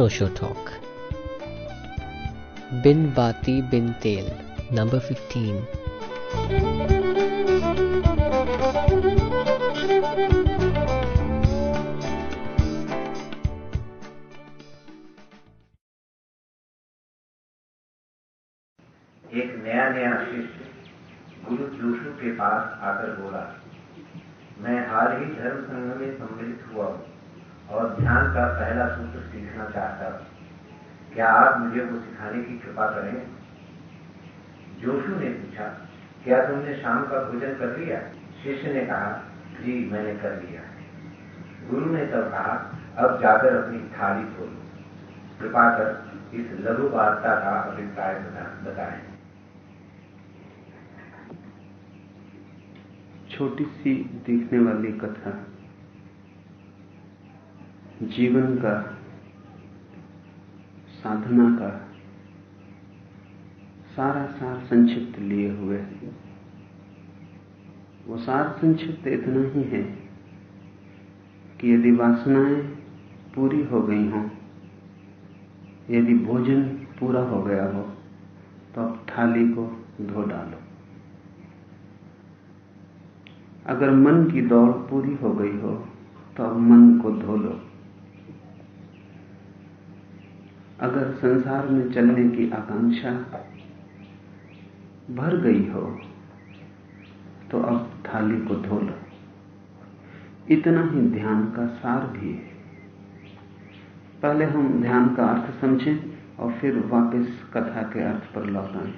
Osho Talk. बिन बाती बिन तेल number 15. एक नया नया शिष्य गुरु जोशु के पास आकर बोला, मैं हाल ही धर्म संघ में सम्मिलित हुआ हूँ और ध्यान का पहला सूत्र सीखना चाहता हूँ। क्या आप मुझे वो सिखाने की कृपा करें? जोशु ने पूछा, क्या तुमने शाम का भोजन कर लिया? शिष्य ने कहा, जी, मैंने कर लिया। गुरु ने तब कहा, अब जाकर अपनी थाली खोलो। कृपा कर इस लघु वार्ता का अभिप्राय बताएँ। छोटी सी दिखने वाली कथा। जीवन का, साधना का सारा सार संक्षिप्त लिए हुए है। वो सार संक्षिप्त इतना ही है कि यदि वासनाएँ पूरी हो गई हों, यदि भोजन पूरा हो गया हो तो अब थाली को धो डालो। अगर मन की दौड़ पूरी हो गई हो तो अब मन को धो लो। अगर संसार में चलने की आकांक्षा भर गई हो तो अब थाली को धो लो। इतना ही ध्यान का सार भी है। पहले हम ध्यान का अर्थ समझें और फिर वापस कथा के अर्थ पर लौट आए।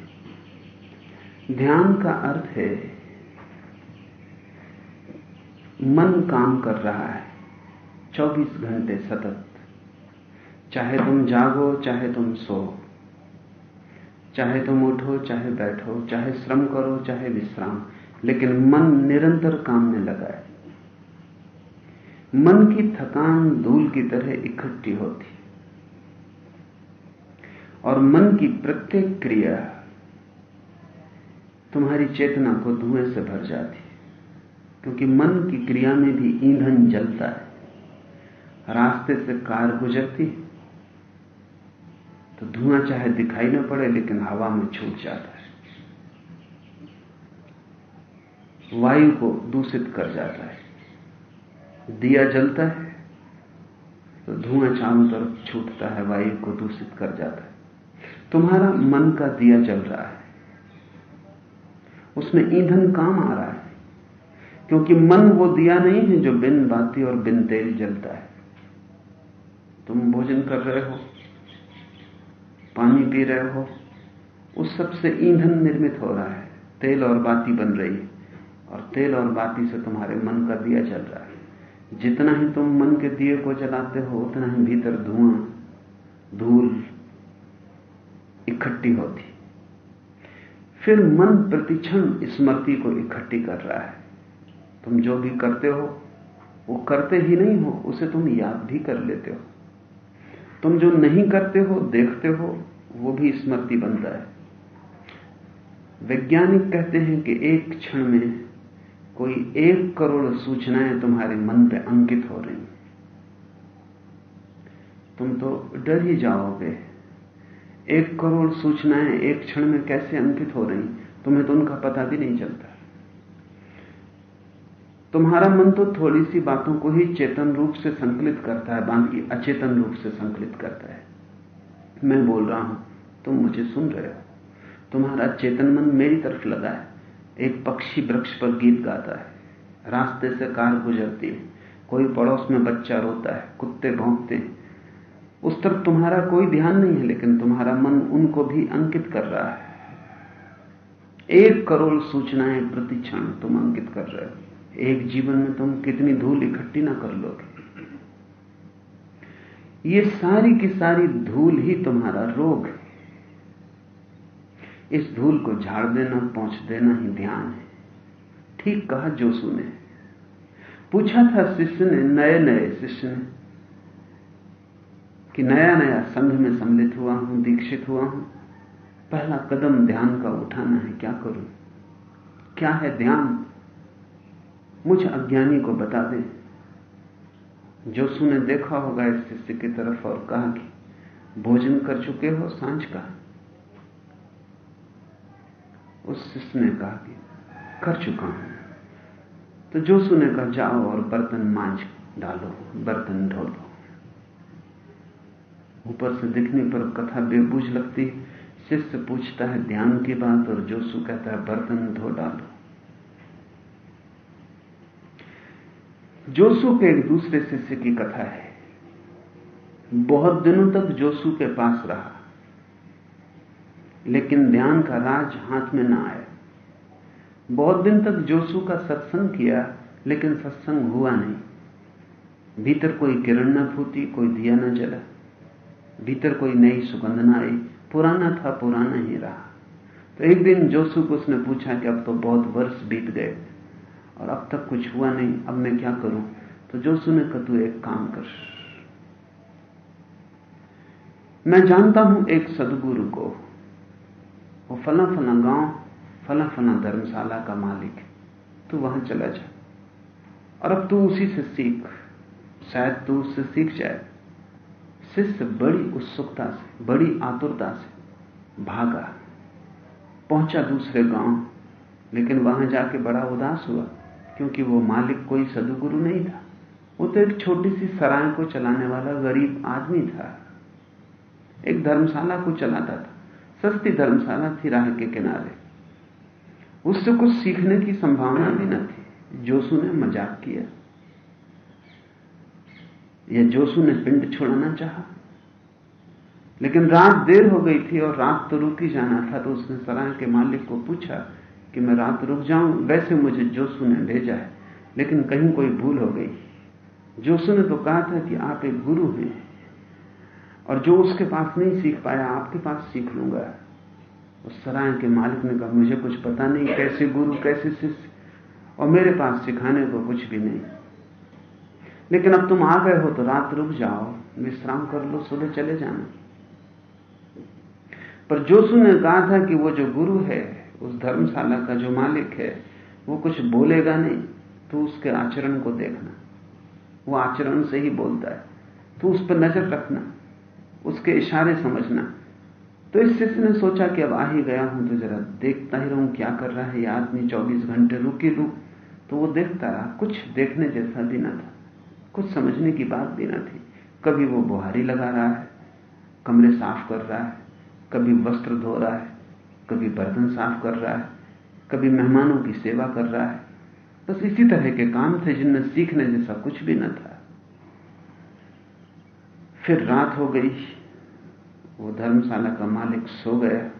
ध्यान का अर्थ है, मन काम कर रहा है 24 घंटे सतत। चाहे तुम जागो, चाहे तुम सो। चाहे तुम उठो, चाहे बैठो, चाहे श्रम करो, चाहे विश्राम। लेकिन मन निरंतर काम में लगा है। मन की थकान धूल की तरह इकट्ठी होती। और मन की प्रत्येक क्रिया तुम्हारी चेतना को धुएँ से भर जाती। है क्योंकि मन की क्रिया में भी ईंधन जलता है। रास्ते से कार गुजरती तो धुआँ चाहे दिखाई ना पड़े, लेकिन हवा में छूट जाता है। वायु को दूषित कर जाता है। दिया जलता है तो धुआँ चारों तरफ़ छूटता है, वायु को दूषित कर जाता है। तुम्हारा मन का दिया जल रहा है। उसमें ईंधन काम आ रहा है, क्योंकि मन वो दिया नहीं है जो बिन बाती और बिन तेल जलता है। तुम भोजन कर रहे हो पानी पी रहे हो, उस सबसे ईंधन निर्मित हो रहा है। तेल और बाती बन रही है और तेल और बाती से तुम्हारे मन का दिया जल रहा है। जितना ही तुम मन के दिए को जलाते हो, उतना ही भीतर धुआँ, धूल इकट्ठी होती। फिर मन प्रतिक्षण स्मृति को इकट्ठी कर रहा है। तुम जो भी करते हो, वो करते ही नहीं हो, उसे तुम याद भी कर लेते हो। तुम जो नहीं करते हो, देखते हो, वो भी स्मृति बनता है। वैज्ञानिक कहते हैं कि एक क्षण में कोई एक करोड़ सूचनाएँ तुम्हारे मन पे अंकित हो रही तुम तो डर ही जाओगे। एक करोड़ सूचनाएँ एक क्षण में कैसे अंकित हो रही तुम्हें तो उनका पता भी नहीं चलता। तुम्हारा मन तो थोड़ी सी बातों को ही चेतन रूप से संकलित करता है, बाकी अचेतन रूप से संकलित करता है। मैं बोल रहा हूँ, तुम मुझे सुन रहे हो। तुम्हारा चेतन मन मेरी तरफ़ लगा है। एक पक्षी वृक्ष पर गीत गाता है। रास्ते से कार गुजरती है। कोई पड़ोस में बच्चा रोता है। कुत्ते भौंकते हैं। उस तरफ़ तुम्हारा कोई ध्यान नहीं है, लेकिन तुम्हारा मन उनको भी अंकित कर रहा है। एक करोड़ सूचनाएँ प्रतिक्षण तुम अंकित कर रहे हो। एक जीवन में तुम कितनी धूल इकट्ठी ना कर लोगे। ये सारी की सारी धूल ही तुम्हारा रोग है। इस धूल को झाड़ देना, पहुँच देना ही ध्यान है। ठीक कहा जोसू ने। पूछा था शिष्य ने नए नए शिष्य ने, कि नया नया संघ में सम्मिलित हुआ हूँ, दीक्षित हुआ हूँ। पहला कदम ध्यान का उठाना है, क्या करूँ? क्या है ध्यान? मुझ अज्ञानी को बता दे। जोसू ने देखा होगा इस शिष्य की तरफ़ और कहा कि, भोजन कर चुके हो साँझ का? उस शिष्य ने कहा कि, कर चुका हूँ। तो जोसू ने कहा जाओ और बर्तन मांझ डालो, बर्तन धो लो। ऊपर से दिखने पर कथा बेबूझ लगती शिष्य पूछता है ध्यान की बात और जोसू कहता है, बर्तन धो डालो। जोसू के एक दूसरे शिष्य की कथा है। बहुत दिनों तक जोसू के पास रहा, लेकिन ध्यान का राज हाथ में ना आया। बहुत दिन तक जोसू का सत्संग किया, लेकिन सत्संग हुआ नहीं। भीतर कोई किरण न फूटी, कोई दिया न जला। भीतर कोई नई सुगंध न आई, पुराना था, पुराना ही रहा। तो एक दिन जोसू को उसने पूछा कि अब तो बहुत वर्ष बीत गए और अब तक कुछ हुआ नहीं, अब मैं क्या करूँ? तो जो सुने कहा तू एक काम कर। मैं जानता हूँ एक सदगुरु को। वो फला फला गाँव फला फला धर्मशाला का मालिक है। तू वहाँ चला जा। और अब तू उसी से सीख। शायद तू उससे सीख जाए। शिष्य बड़ी उत्सुकता से, बड़ी आतुरता से भागा। पहुँचा दूसरे गाँव, लेकिन वहाँ जाके बड़ा उदास हुआ। क्योंकि वो मालिक कोई सदुगुरु नहीं था। वो तो एक छोटी सी सराय को चलाने वाला गरीब आदमी था। एक धर्मशाला को चलाता था। सस्ती धर्मशाला थी राह के किनारे। उससे कुछ सीखने की संभावना भी न थी। जोसू ने मज़ाक किया। या जोसू ने पिंड छोड़ना चाहा। लेकिन रात देर हो गई थी और रात तो रुकी जाना था तो उसने सराय के मालिक को पूछा कि मैं रात रुक जाऊँ, वैसे मुझे जोसू ने भेजा है, लेकिन कहीं कोई भूल हो गई। जोसू ने तो कहा था कि आप एक गुरु हैं, और जो उसके पास नहीं सीख पाया, आपके पास सीख लूँगा। उस सराय के मालिक ने कहा, मुझे कुछ पता नहीं, कैसे गुरु, कैसे शिष्य, और मेरे पास सिखाने को कुछ भी नहीं। लेकिन अब तुम आ गए हो तो रात रुक जाओ, विश्राम कर लो, सुबह चले जाना। पर जोसू ने कहा था कि वो जो गुरु है उस धर्मशाला का जो मालिक है, वो कुछ बोलेगा नहीं। तो उसके आचरण को देखना। वो आचरण से ही बोलता है। तो उस पर नज़र रखना, उसके इशारे समझना। तो इस शिष्य ने सोचा कि अब आ ही गया हूँ तो जरा देखता ही रहूँ क्या कर रहा है ये आदमी। 24 घंटे रुक ही रुक तो वो देखता रहा। कुछ देखने जैसा भी ना था। कुछ समझने की बात भी ना थी। कभी वो बुहारी लगा रहा है, कमरे साफ़ कर रहा है, कभी वस्त्र धो रहा है कभी बर्तन साफ़ कर रहा है, कभी मेहमानों की सेवा कर रहा है। बस इसी तरह के काम थे जिनमें सीखने जैसा कुछ भी न था। फिर रात हो गई, वो धर्मशाला का मालिक सो गया।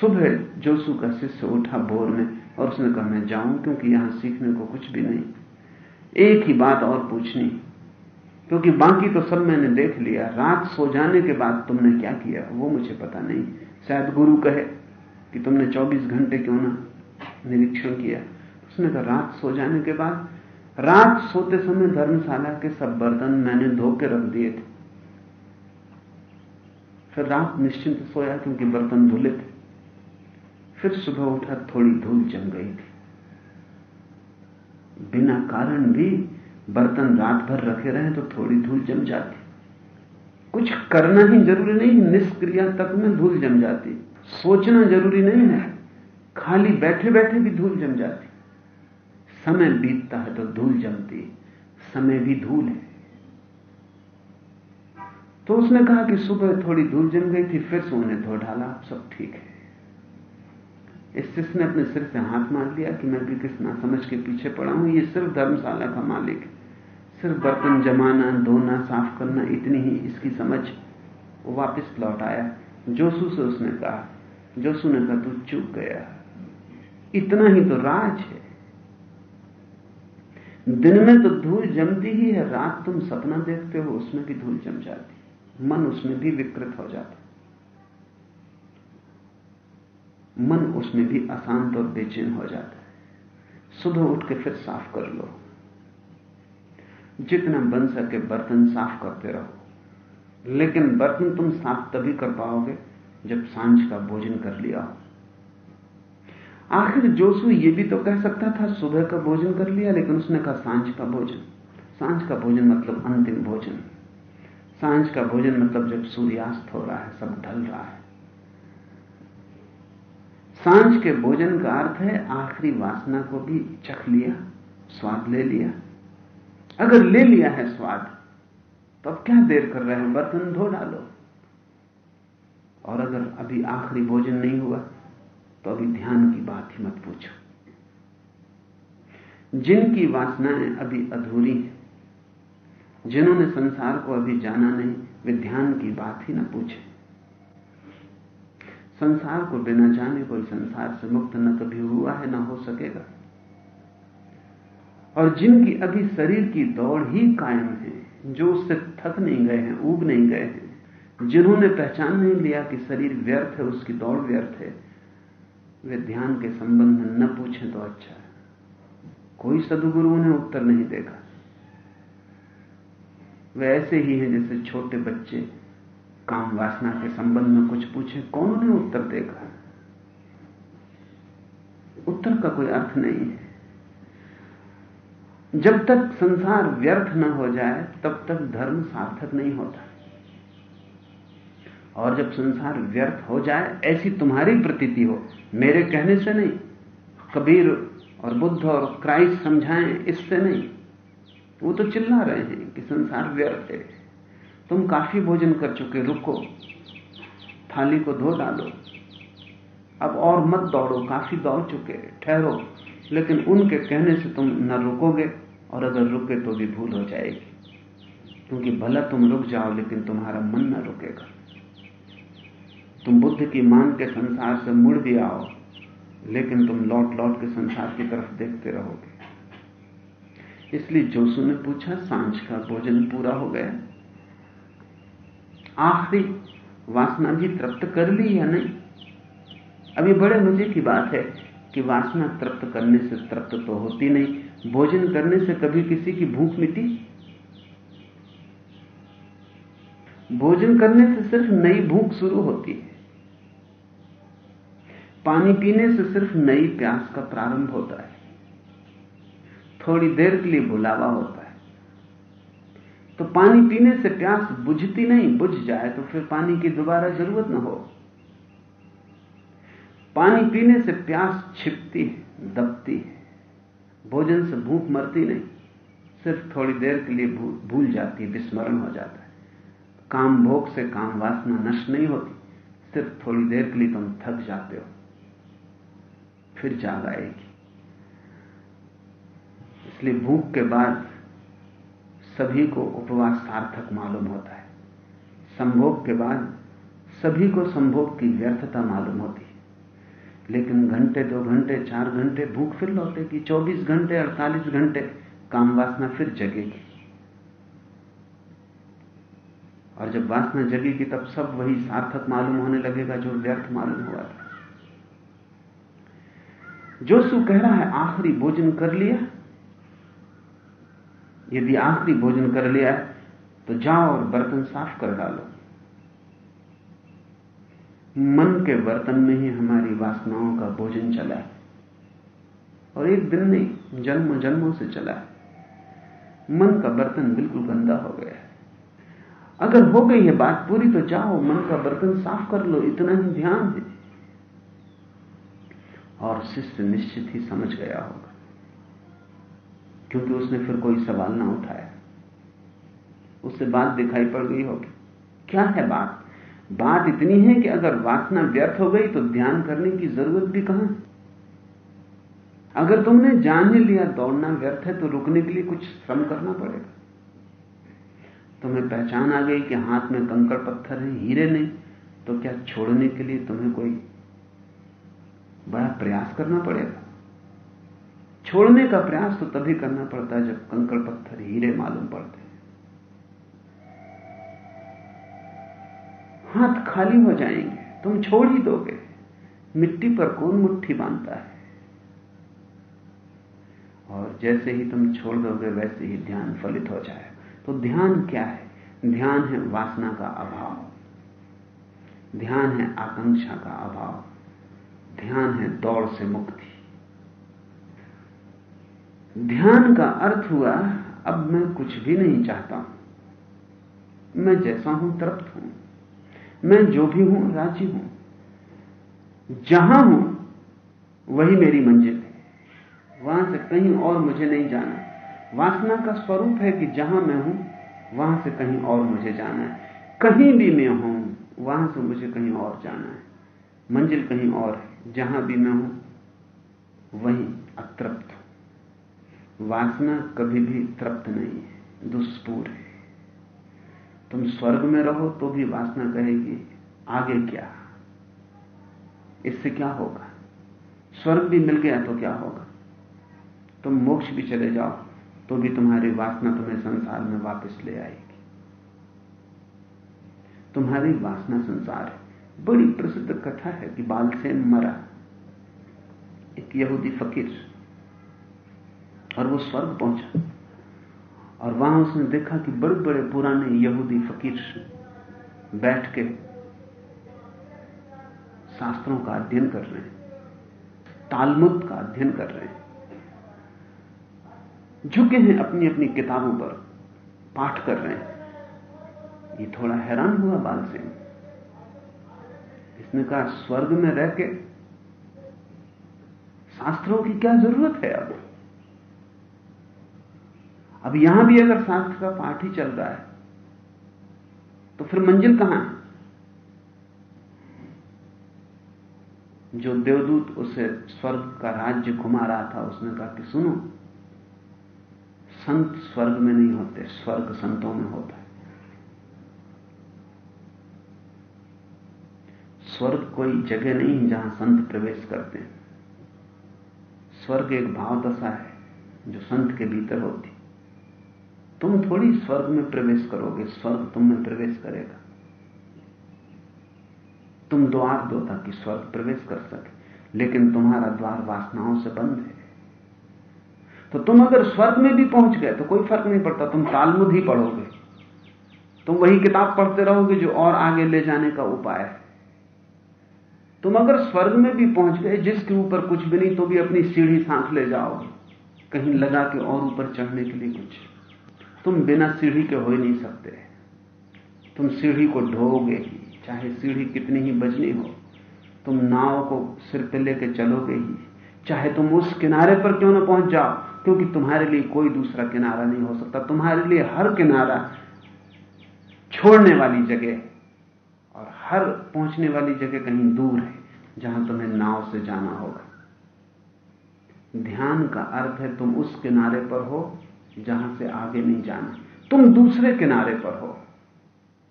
सुबह जोसू का शिष्य उठा भोर में और उसने कहा, मैं जाऊँ क्योंकि यहाँ सीखने को कुछ भी नहीं। एक ही बात और पूछनी, क्योंकि बाकी तो सब मैंने देख लिया। रात सो जाने के बाद तुमने क्या किया? वो मुझे पता नहीं। शायद गुरु कहे कि तुमने 24 घंटे क्यों ना निरीक्षण किया? उसने कहा, रात सो जाने के बाद, रात सोते समय धर्मशाला के सब बर्तन मैंने धो के रख दिए थे। फिर रात निश्चिंत सोया क्योंकि बर्तन धुले थे। फिर सुबह उठा थोड़ी धूल जम गई थी। बिना कारण भी बर्तन रात भर रखे रहे तो थोड़ी धूल जम जाती। कुछ करना ही ज़रूरी नहीं, निष्क्रिया तक में धूल जम जाती। सोचना ज़रूरी नहीं है। खाली बैठे बैठे भी धूल जम जाती। समय बीतता है तो धूल जमती समय भी धूल है। तो उसने कहा कि सुबह थोड़ी धूल जम गई थी, फिर से उन्हें धो डाला। सब ठीक है। इस शिष्य ने अपने सिर से हाथ मार लिया कि मैं भी किस ना समझ के पीछे पड़ा हूँ। ये सिर्फ़ धर्मशाला का मालिक है। सिर्फ़ बर्तन जमाना, धोना, साफ़ करना, इतनी ही इसकी समझ वो वापस लौट आया। जोसू से उसने कहा, जोसू ने कहा, तू चूक गया। इतना ही तो राज है। दिन में तो धूल जमती ही है, रात तुम सपना देखते हो, उसमें भी धूल जम जाती मन उसमें भी विकृत हो जाता मन उसमें भी अशांत और बेचैन हो जाता है। सुबह उठ के फिर साफ़ कर लो। जितना बन सके बर्तन साफ़ करते रहो। लेकिन बर्तन तुम साफ़ तभी कर पाओगे जब साँझ का भोजन कर लिया हो। आखिर जोसु ये भी तो कह सकता था, सुबह का भोजन कर लिया, लेकिन उसने कहा साँझ का भोजन। साँझ का भोजन मतलब अंतिम भोजन। साँझ का भोजन मतलब जब सूर्यास्त हो रहा है, सब ढल रहा है। साँझ के भोजन का अर्थ है आखिरी वासना को भी चख लिया, स्वाद ले लिया अगर ले लिया है स्वाद तो अब क्या देर कर रहे हैं? बर्तन धो डालो। और अगर अभी आखिरी भोजन नहीं हुआ तो अभी ध्यान की बात ही मत पूछो। जिनकी वासनाएँ अभी अधूरी हैं, जिन्होंने संसार को अभी जाना नहीं, वे ध्यान की बात ही ना पूछे। संसार को बिना जाने कोई संसार से मुक्त न कभी हुआ है, ना हो सकेगा। और जिनकी अभी शरीर की दौड़ ही कायम है, जो उससे थक नहीं गए हैं उग नहीं गए हैं, जिन्होंने पहचान नहीं लिया कि शरीर व्यर्थ है, उसकी दौड़ व्यर्थ है, वे ध्यान के संबंध में न पूछें तो अच्छा है। कोई सदगुरु उन्हें उत्तर नहीं देगा वे ऐसे ही हैं जैसे छोटे बच्चे, काम वासना के संबंध में कुछ पूछे, कौन उन्हें उत्तर देगा? उत्तर का कोई अर्थ नहीं है। जब तक संसार व्यर्थ न हो जाए, तब तक धर्म सार्थक नहीं होता। और जब संसार व्यर्थ हो जाए, ऐसी तुम्हारी प्रतीति हो, मेरे कहने से नहीं, कबीर और बुद्ध और क्राइस्ट समझाएँ, इससे नहीं। वो तो चिल्ला रहे हैं कि संसार व्यर्थ है। तुम काफ़ी भोजन कर चुके रुको। थाली को धो डालो। अब और मत दौड़ो, काफ़ी दौड़ चुके ठहरो। लेकिन उनके कहने से तुम न रुकोगे। और अगर रुके तो भी भूल हो जाएगी। क्योंकि भला तुम रुक जाओ, लेकिन तुम्हारा मन न रुकेगा। तुम बुद्ध की मान के संसार से मुड़ भी आओ, लेकिन तुम लौट लौट के संसार की तरफ़ देखते रहोगे। इसलिए जोसु ने पूछा, साँझ का भोजन पूरा हो गया। आखिरी वासना भी तृप्त कर ली या नहीं? अभी बड़े मज़े की बात है कि वासना तृप्त करने से तृप्त तो होती नहीं। भोजन करने से कभी किसी की भूख मिटी? भोजन करने से सिर्फ़ नई भूख शुरू होती है। पानी पीने से सिर्फ़ नई प्यास का प्रारंभ होता है। थोड़ी देर के लिए बुलावा होता है। तो पानी पीने से प्यास बुझती नहीं, बुझ जाए तो फिर पानी की दोबारा ज़रूरत ना हो। पानी पीने से प्यास छिपती है, दबती है। भोजन से भूख मरती नहीं, सिर्फ़ थोड़ी देर के लिए भूल जाती विस्मरण हो जाता है। काम भोग से काम वासना नष्ट नहीं होती, सिर्फ़ थोड़ी देर के लिए तुम थक जाते हो। फिर जाग आएगी। इसलिए भूख के बाद सभी को उपवास सार्थक मालूम होता है। संभोग के बाद सभी को संभोग की व्यर्थता मालूम होती है। लेकिन घंटे, दो घंटे, चार घंटे, भूख फिर लौटेगी। चौबीस घंटे, अड़तालीस घंटे, काम वासना फिर जगेगी। और जब वासना जगेगी, तब सब वही सार्थक मालूम होने लगेगा जो व्यर्थ मालूम हुआ था। जोसु कह रहा है, आखिरी भोजन कर लिया। यदि आखिरी भोजन कर लिया तो जाओ और बर्तन साफ़ कर डालो। मन के बर्तन में ही हमारी वासनाओं का भोजन चला है। और एक दिन नहीं जन्म जन्मों से चला है। मन का बर्तन बिल्कुल गंदा हो गया है। अगर हो गई है बात पूरी तो जाओ, मन का बर्तन साफ़ कर लो, इतना ही ध्यान है और शिष्य निश्चित ही समझ गया होगा। क्योंकि उसने फिर कोई सवाल ना उठाया। उससे बात दिखाई पड़ गई होगी। क्या है बात? बात इतनी है कि अगर वासना व्यर्थ हो गई तो ध्यान करने की ज़रूरत भी कहाँ? अगर तुमने जान ही लिया दौड़ना व्यर्थ है तो रुकने के लिए कुछ श्रम करना पड़ेगा। तुम्हें पहचान आ गई कि हाथ में कंकड़ पत्थर है, हीरे नहीं तो क्या छोड़ने के लिए तुम्हें कोई बड़ा प्रयास करना पड़ेगा? छोड़ने का प्रयास तो तभी करना पड़ता है जब कंकड़ पत्थर, हीरे मालूम पड़ते हाथ खाली हो जाएँगे, तुम छोड़ ही दोगे। मिट्टी पर कौन मुट्ठी बांधता है? और जैसे ही तुम छोड़ दोगे, वैसे ही ध्यान फलित हो जाए। तो ध्यान क्या है? ध्यान है वासना का अभाव। ध्यान है आकांक्षा का अभाव। ध्यान है दौड़ से मुक्ति। ध्यान का अर्थ हुआ, अब मैं कुछ भी नहीं चाहता। हूँ मैं जैसा हूँ, तृप्त हूँ। मैं जो भी हूँ, राज़ी हूँ। जहाँ हूँ, वही मेरी मंजिल है। वहाँ से कहीं और मुझे नहीं जाना। वासना का स्वरूप है कि जहाँ मैं हूँ, वहाँ से कहीं और मुझे जाना है। कहीं भी मैं हूँ, वहाँ से मुझे कहीं और जाना है। मंजिल कहीं और है। जहाँ भी मैं हूँ, वहीं अतृप्त वासना कभी भी तृप्त नहीं है, दुष्पूर है। तुम स्वर्ग में रहो तो भी वासना कहेगी आगे क्या? इससे क्या होगा? स्वर्ग भी मिल गया तो क्या होगा? तुम मोक्ष भी चले जाओ तो भी तुम्हारी वासना तुम्हें संसार में वापस ले आएगी। तुम्हारी वासना संसार है। बड़ी प्रसिद्ध कथा है कि बालसेन मरा, एक यहूदी फकीर, और वो स्वर्ग पहुँचा। और वहाँ उसने देखा कि बड़े बड़े पुराने यहूदी फकीर बैठ के शास्त्रों का अध्ययन कर रहे हैं तालमुद का अध्ययन कर रहे हैं, झुके हैं अपनी अपनी किताबों पर, पाठ कर रहे हैं। ये थोड़ा हैरान हुआ बाल सिंह। इसने कहा, स्वर्ग में रह के शास्त्रों की क्या ज़रूरत है अब? अब यहाँ भी अगर शास्त्र का पाठ ही चल रहा है तो फिर मंजिल कहाँ है? जो देवदूत उसे स्वर्ग का राज्य घुमा रहा था, उसने कहा कि सुनो, संत स्वर्ग में नहीं होते, स्वर्ग संतों में होता है। स्वर्ग कोई जगह नहीं जहाँ संत प्रवेश करते हैं। स्वर्ग एक भाव दशा है, जो संत के भीतर होती तुम थोड़ी स्वर्ग में प्रवेश करोगे, स्वर्ग तुम में प्रवेश करेगा। तुम द्वार दो ताकि स्वर्ग प्रवेश कर सके, लेकिन तुम्हारा द्वार वासनाओं से बंद है। तो तुम अगर स्वर्ग में भी पहुँच गए तो कोई फ़र्क नहीं पड़ता, तुम तालमुद ही पढ़ोगे। तुम वही किताब पढ़ते रहोगे जो और आगे ले जाने का उपाय है। तुम अगर स्वर्ग में भी पहुँच गए, जिसके ऊपर कुछ भी नहीं तो भी अपनी सीढ़ी सांस ले जाओगे। कहीं लगा के और ऊपर चढ़ने के लिए कुछ। तुम बिना सीढ़ी के हो ही नहीं सकते। तुम सीढ़ी को ढोगे ही, चाहे सीढ़ी कितनी ही बजनी हो। तुम नाव को सिर पे लेके चलोगे ही, चाहे तुम उस किनारे पर क्यों ना पहुँच जाओ, क्योंकि तुम्हारे लिए कोई दूसरा किनारा नहीं हो सकता। तुम्हारे लिए हर किनारा छोड़ने वाली जगह और हर पहुँचने वाली जगह कहीं दूर है, जहाँ तुम्हें नाव से जाना होगा। ध्यान का अर्थ है तुम उस किनारे पर हो जहाँ से आगे नहीं जाना। तुम दूसरे किनारे पर हो।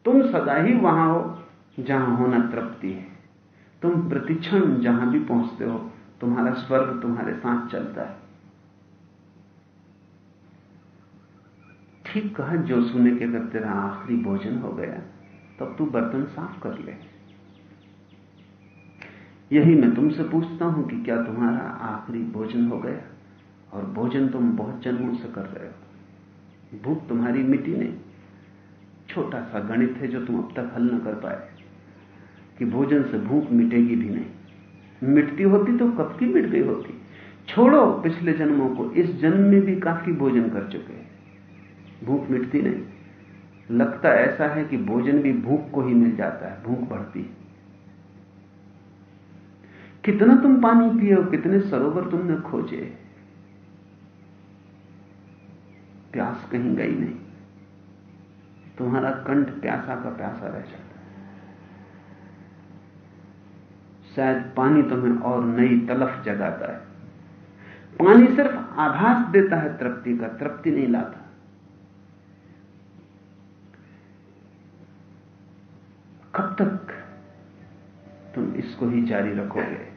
तुम सदा ही वहाँ हो, जहाँ होना तृप्ति है। तुम प्रतिक्षण जहाँ भी पहुँचते हो, तुम्हारा स्वर्ग तुम्हारे साथ चलता है। ठीक कहा जो सुने के अगर तेरा आखिरी भोजन हो गया, तब तू बर्तन साफ़ कर ले। यही मैं तुमसे पूछता हूँ कि क्या तुम्हारा आखिरी भोजन हो गया? और भोजन तुम बहुत जन्मों से कर रहे हो। भूख तुम्हारी मिट्टी नहीं, छोटा सा गणित है जो तुम अब तक हल न कर पाए कि भोजन से भूख मिटेगी भी नहीं। मिटती होती तो कब की मिट गई होती? छोड़ो, पिछले जन्मों को, इस जन्म में भी काफ़ी भोजन कर चुके हैं। भूख मिटती नहीं। लगता ऐसा है कि भोजन भी भूख को ही मिल जाता है, भूख बढ़ती है। कितना तुम पानी पिए हो, कितने सरोवर तुमने खोजे। प्यास कहीं गई नहीं। तुम्हारा कंठ प्यासा का प्यासा रह जाता है। शायद पानी तुम्हें और नई तलफ जगाता है। पानी सिर्फ़ आभास देता है, तृप्ति का तृप्ति नहीं लाता। कब तक तुम इसको ही जारी रखोगे?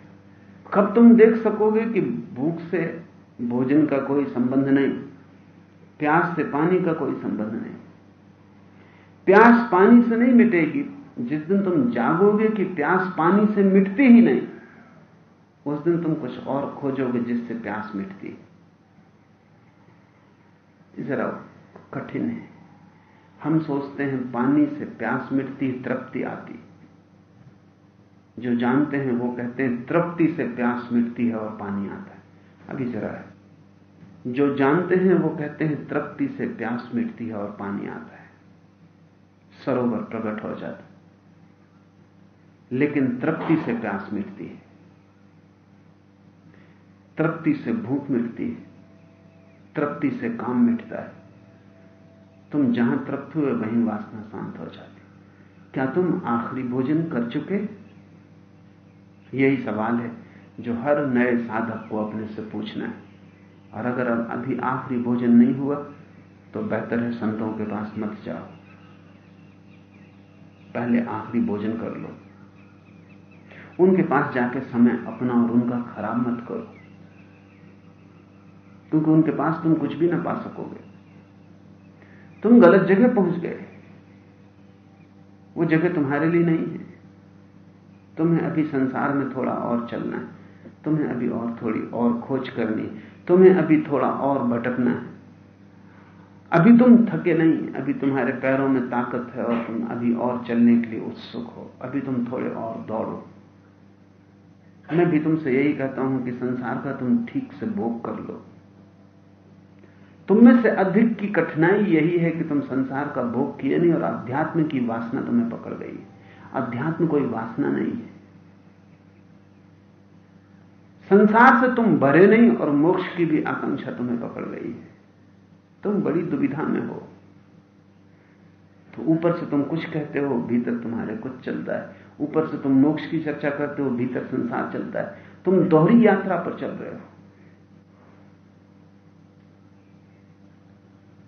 कब तुम देख सकोगे कि भूख से भोजन का कोई संबंध नहीं? प्यास से पानी का कोई संबंध नहीं। प्यास पानी से नहीं मिटेगी। जिस दिन तुम जागोगे कि प्यास पानी से मिटती ही नहीं, उस दिन तुम कुछ और खोजोगे जिससे प्यास मिटती। जरा कठिन है। हम सोचते हैं पानी से प्यास मिटती, तृप्ति आती। जो जानते हैं वो कहते हैं तृप्ति से प्यास मिटती है और पानी आता है। अभी जरा है जो जानते हैं, वो कहते हैं, तृप्ति से प्यास मिटती है और पानी आता है। सरोवर प्रकट हो जाता लेकिन तृप्ति से प्यास मिटती है। तृप्ति से भूख मिटती है। तृप्ति से काम मिटता है। तुम जहाँ तृप्त हुए, वहीं वासना शांत हो जाती क्या तुम आखिरी भोजन कर चुके? यही सवाल है जो हर नए साधक को अपने से पूछना है। और अगर अभी आखिरी भोजन नहीं हुआ तो बेहतर है संतों के पास मत जाओ। पहले आखिरी भोजन कर लो। उनके पास जाके समय अपना और उनका खराब मत करो। क्योंकि उनके पास तुम कुछ भी ना पा सकोगे। तुम गलत जगह पहुँच गए। वो जगह तुम्हारे लिए नहीं है। तुम्हें अभी संसार में थोड़ा और चलना है। तुम्हें अभी और थोड़ी और खोज करनी तुम्हें अभी थोड़ा और भटकना है। अभी तुम थके नहीं, अभी तुम्हारे पैरों में ताकत है और तुम अभी और चलने के लिए उत्सुक हो। अभी तुम थोड़े और दौड़ो। मैं भी तुमसे यही कहता हूँ कि संसार का तुम ठीक से भोग कर लो। तुम में से अधिक की कठिनाई यही है कि तुम संसार का भोग किए नहीं और अध्यात्म की वासना तुम्हें पकड़ गई अध्यात्म कोई वासना नहीं है। संसार से तुम भरे नहीं और मोक्ष की भी आकांक्षा तुम्हें पकड़ गई है। तुम बड़ी दुविधा में हो। तो ऊपर से तुम कुछ कहते हो, भीतर तुम्हारे कुछ चलता है। ऊपर से तुम मोक्ष की चर्चा करते हो, भीतर संसार चलता है। तुम दोहरी यात्रा पर चल रहे हो।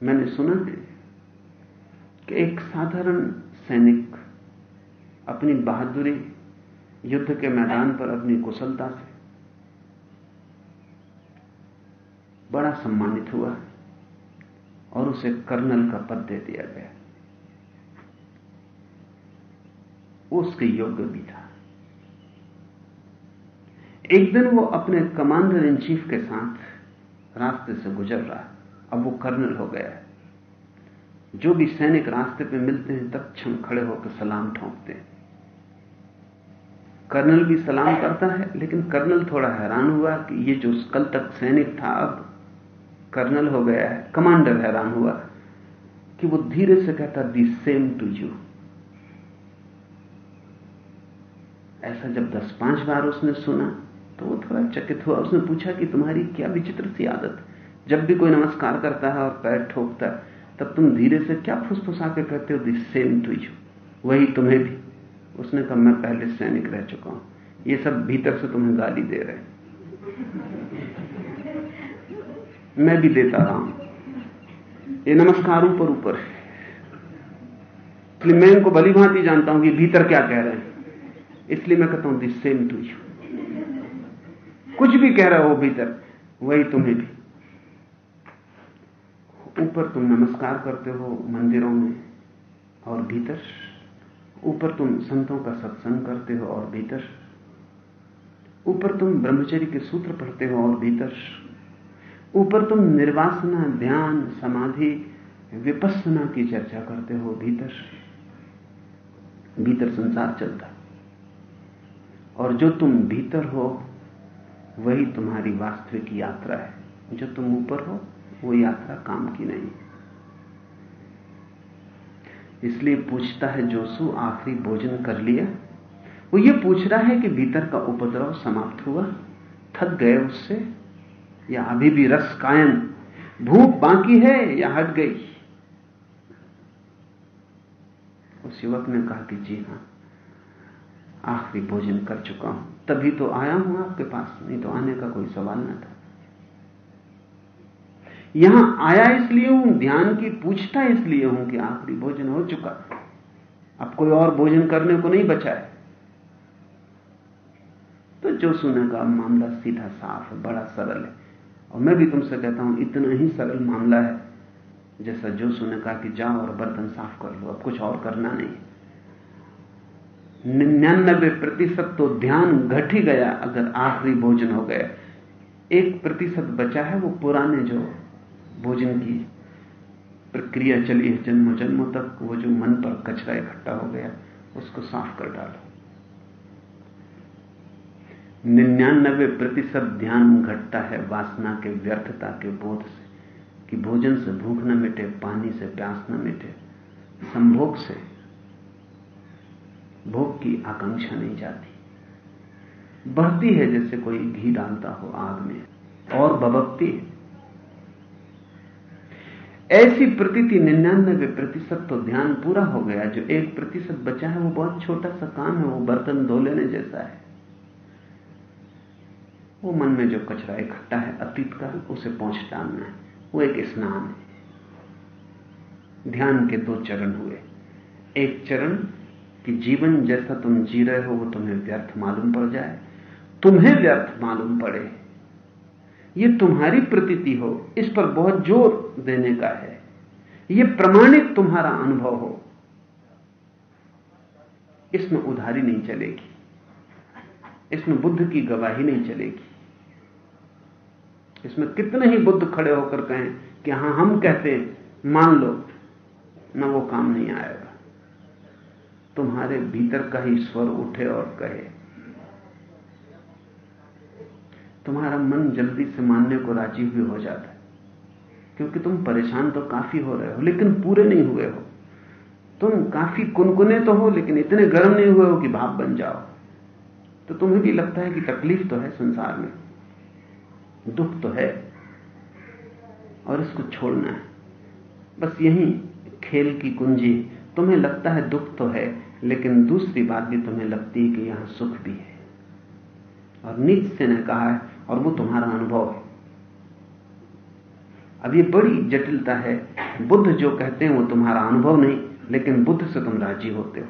मैंने सुना है कि एक साधारण सैनिक अपनी बहादुरी युद्ध के मैदान पर अपनी कुशलता से बड़ा सम्मानित हुआ और उसे कर्नल का पद दे दिया गया। उसके योग्य भी था। एक दिन वो अपने कमांडर इन चीफ के साथ रास्ते से गुजर रहा। अब वो कर्नल हो गया। है जो भी सैनिक रास्ते पे मिलते हैं तत्म खड़े होकर सलाम ठोंकते हैं। कर्नल भी सलाम करता है, लेकिन कर्नल थोड़ा हैरान हुआ कि ये जो कल तक सैनिक था, अब कर्नल हो गया है कमांडर हैरान हुआ कि वो धीरे से कहता दी सेम टू यू ऐसा जब दस पाँच बार उसने सुना तो वो थोड़ा चकित हुआ। उसने पूछा कि तुम्हारी क्या विचित्र सी आदत? जब भी कोई नमस्कार करता है और पैर ठोकता है तब तुम धीरे से क्या फुसफुसा के कहते हो दिस सेम टू यू वही तुम्हें भी। उसने कहा, मैं पहले सैनिक रह चुका हूँ। ये सब भीतर से तुम्हें गाली दे रहे मैं भी देता रहा हूँ। ये नमस्कार ऊपर ऊपर है। इसलिए मैं इनको भली भांति जानता हूँ कि भीतर क्या कह रहे हैं। इसलिए मैं कहता हूँ दिस सेम टू यू कुछ भी कह रहे हो भीतर, वही तुम्हें भी। ऊपर तुम नमस्कार करते हो मंदिरों में और भीतर। ऊपर तुम संतों का सत्संग करते हो और भीतर। ऊपर तुम ब्रह्मचर्य के सूत्र पढ़ते हो और भीतर। ऊपर तुम निर्वासना, ध्यान, समाधि विपස්සना की चर्चा करते हो, भीतर भीतर संसार चलता। और जो तुम भीतर हो, वही तुम्हारी वास्तविक यात्रा है। जो तुम ऊपर हो, वो यात्रा काम की नहीं इसलिए पूछता है जोसु, आखिरी भोजन कर लिया। वो ये पूछ रहा है कि भीतर का उपद्रव समाप्त हुआ, थक गए उससे या अभी भी रस कायम भूख बाकी है या हट गई? उस युवक ने कहा कि जी हाँ, आखिरी भोजन कर चुका हूँ। तभी तो आया हूँ आपके पास, नहीं तो आने का कोई सवाल ना था। यहाँ आया इसलिए हूँ, ध्यान की पूछता इसलिए हूँ कि आखिरी भोजन हो चुका। अब कोई और भोजन करने को नहीं बचा है। तो जो सुने का मामला सीधा साफ़ है, बड़ा सरल है। और मैं भी तुमसे कहता हूँ, इतना ही सरल मामला है। जैसा जो सुने कहा कि जाओ और बर्तन साफ़ कर लो, अब कुछ और करना नहीं। निन्यानबे प्रतिशत तो ध्यान घट ही गया अगर आखिरी भोजन हो गया। एक प्रतिशत बचा है वो पुराने जो भोजन की प्रक्रिया चली है, जन्मों जन्मों तक वो जो मन पर कचरा इकट्ठा हो गया, उसको साफ़ कर डालो। निन्यानबे प्रतिशत ध्यान घटता है वासना के व्यर्थता के बोध से, कि भोजन से भूख न मिटे, पानी से प्यास न मिटे, संभोग से भोग की आकांक्षा नहीं जाती। बढ़ती है जैसे कोई घी डालता हो आग में, और बबकती है। ऐसी प्रतीति निन्यानबे प्रतिशत तो ध्यान पूरा हो गया, जो एक प्रतिशत बचा है, वो बहुत छोटा सा काम है, वो बर्तन धो लेने जैसा है। वो मन में जो कचरा इकट्ठा है, अतीत का, उसे पहुँच डालना है। वो एक स्नान है। ध्यान के दो चरण हुए। एक चरण कि जीवन जैसा तुम जी रहे हो, वो तुम्हें व्यर्थ मालूम पड़ जाए। तुम्हें व्यर्थ मालूम पड़े। ये तुम्हारी प्रतीति हो, इस पर बहुत ज़ोर देने का है। ये प्रमाणित तुम्हारा अनुभव हो। इसमें उधारी नहीं चलेगी। इसमें बुद्ध की गवाही नहीं चलेगी। इसमें कितने ही बुद्ध खड़े होकर कहें कि हाँ, हम कहते हैं, मान लो, ना वो काम नहीं आएगा। तुम्हारे भीतर का ही स्वर उठे और कहे। तुम्हारा मन जल्दी से मानने को राज़ी भी हो जाता है, क्योंकि तुम परेशान तो काफ़ी हो रहे हो, लेकिन पूरे नहीं हुए हो। तुम काफ़ी कुनकुने तो हो, लेकिन इतने गर्म नहीं हुए हो कि भाप बन जाओ। तो तुम्हें भी लगता है कि तकलीफ़ तो है संसार में। दुख तो है, और इसको छोड़ना है। बस यही खेल की कुंजी। तुम्हें लगता है दुख तो है, लेकिन दूसरी बात भी तुम्हें लगती है कि यहाँ सुख भी है। और नीच से ने कहा है, और वो तुम्हारा अनुभव है। अब ये बड़ी जटिलता है। बुद्ध जो कहते हैं, वो तुम्हारा अनुभव नहीं, लेकिन बुद्ध से तुम राज़ी होते हो।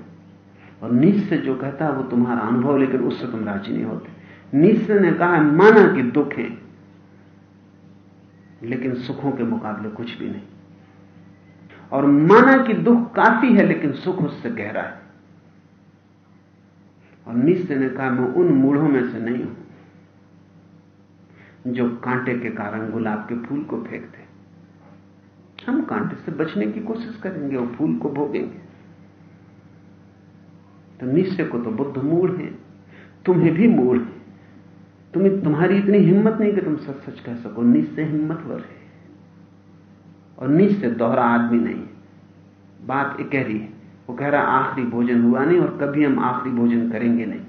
और नीच से जो कहता है, वो तुम्हारा अनुभव, लेकिन उससे तुम राज़ी नहीं होते। नीच ने कहा माना कि दुख है। लेकिन सुखों के मुकाबले कुछ भी नहीं। और माना कि दुख काफ़ी है, लेकिन सुख उससे गहरा है। और निश्चय ने कहा, मैं उन मूढ़ों में से नहीं हूँ जो कांटे के कारण गुलाब के फूल को फेंकते हम कांटे से बचने की कोशिश करेंगे और फूल को भोगेंगे। तो निश्चय को तो बुद्ध मूड है, तुम्हें भी मूड है। तुम्हें तुम्हारी इतनी हिम्मत नहीं कि तुम सच सच कह सको। निश्चय हिम्मतवर है। और निश्चय दोहरा आदमी नहीं। बात एक कह रही है। वो कह रहा, आखिरी भोजन हुआ नहीं और कभी हम आखिरी भोजन करेंगे नहीं।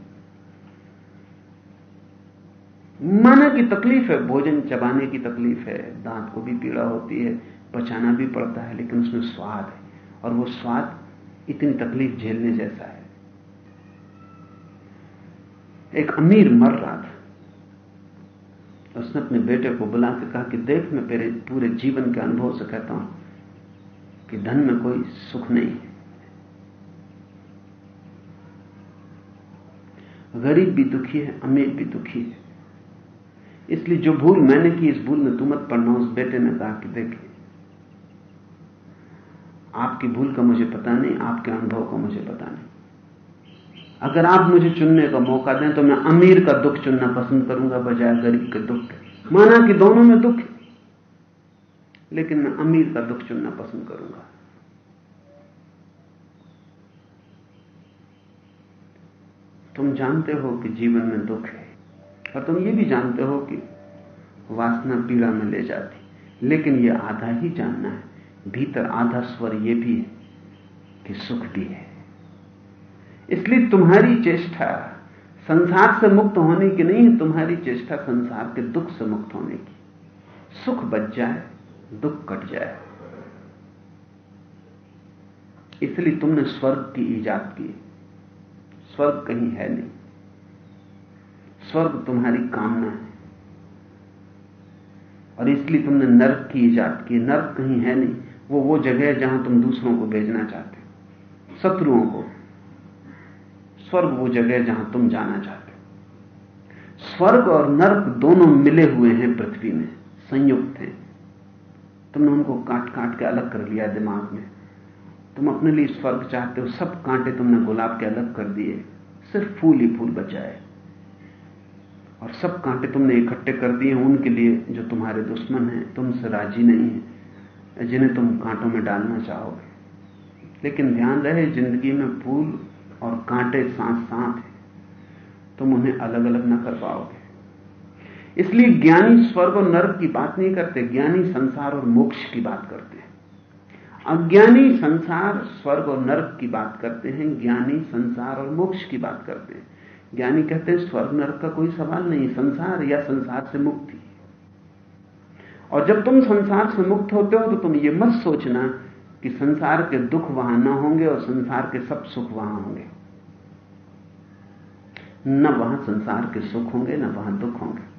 माना की तकलीफ़ है, भोजन चबाने की तकलीफ़ है। दांत को भी पीड़ा होती है, पचाना भी पड़ता है, लेकिन उसमें स्वाद है। और वो स्वाद इतनी तकलीफ़ झेलने जैसा है। एक अमीर मर रहा था। उसने अपने बेटे को बुला के कहा कि देख, मैं तेरे पूरे जीवन के अनुभव से कहता हूँ कि धन में कोई सुख नहीं है। गरीब भी दुखी है, अमीर भी दुखी है। इसलिए जो भूल मैंने की, इस भूल में तू मत पढ़ना उस बेटे ने कहा कि देखे, आपकी भूल का मुझे पता नहीं, आपके अनुभव का मुझे पता नहीं। अगर आप मुझे चुनने का मौका दें तो मैं अमीर का दुख चुनना पसंद करूँगा, बजाय गरीब के दुख माना कि दोनों में दुख है, लेकिन मैं अमीर का दुख चुनना पसंद करूँगा। तुम जानते हो कि जीवन में दुख है, और तुम ये भी जानते हो कि वासना पीड़ा में ले जाती लेकिन यह आधा ही जानना है। भीतर आधा स्वर यह भी है कि सुख भी है। इसलिए तुम्हारी चेष्टा संसार से मुक्त होने की नहीं है तुम्हारी चेष्टा संसार के दुख से मुक्त होने की। सुख बच जाए, दुख कट जाए। इसलिए तुमने स्वर्ग की ईजाद की स्वर्ग कहीं है नहीं। स्वर्ग तुम्हारी कामना है। और इसलिए तुमने नर्क की ईजाद की नर्क कहीं है नहीं। वो वो जगह है जहाँ तुम दूसरों को भेजना चाहते हो। शत्रुओं को। स्वर्ग वो जगह जहाँ तुम जाना चाहते हो। स्वर्ग और नर्क दोनों मिले हुए हैं पृथ्वी में, संयुक्त हैं। तुमने उनको काट काट के अलग कर लिया दिमाग में। तुम अपने लिए स्वर्ग चाहते हो, सब कांटे तुमने गुलाब के अलग कर दिए, सिर्फ़ फूल ही फूल बचाए और सब कांटे तुमने इकट्ठे कर दिए उनके लिए जो तुम्हारे दुश्मन हैं, तुमसे राज़ी नहीं है, जिन्हें तुम कांटों में डालना चाहोगे। लेकिन ध्यान रहे, ज़िंदगी में फूल और कांटे साथ साथ है। तुम उन्हें अलग अलग न कर पाओगे। इसलिए ज्ञानी स्वर्ग और नर्क की बात नहीं करते, ज्ञानी संसार और मोक्ष की बात करते हैं। अज्ञानी संसार स्वर्ग और नर्क की बात करते हैं, ज्ञानी संसार और मोक्ष की बात करते हैं। ज्ञानी कहते हैं, स्वर्ग, नर्क का कोई सवाल नहीं संसार या संसार से मुक्ति। और जब तुम संसार से मुक्त होते हो तो तुम ये मत सोचना कि संसार के दुख वहाँ न होंगे और संसार के सब सुख वहाँ होंगे। न वहाँ संसार के सुख होंगे, न वहाँ दुख होंगे।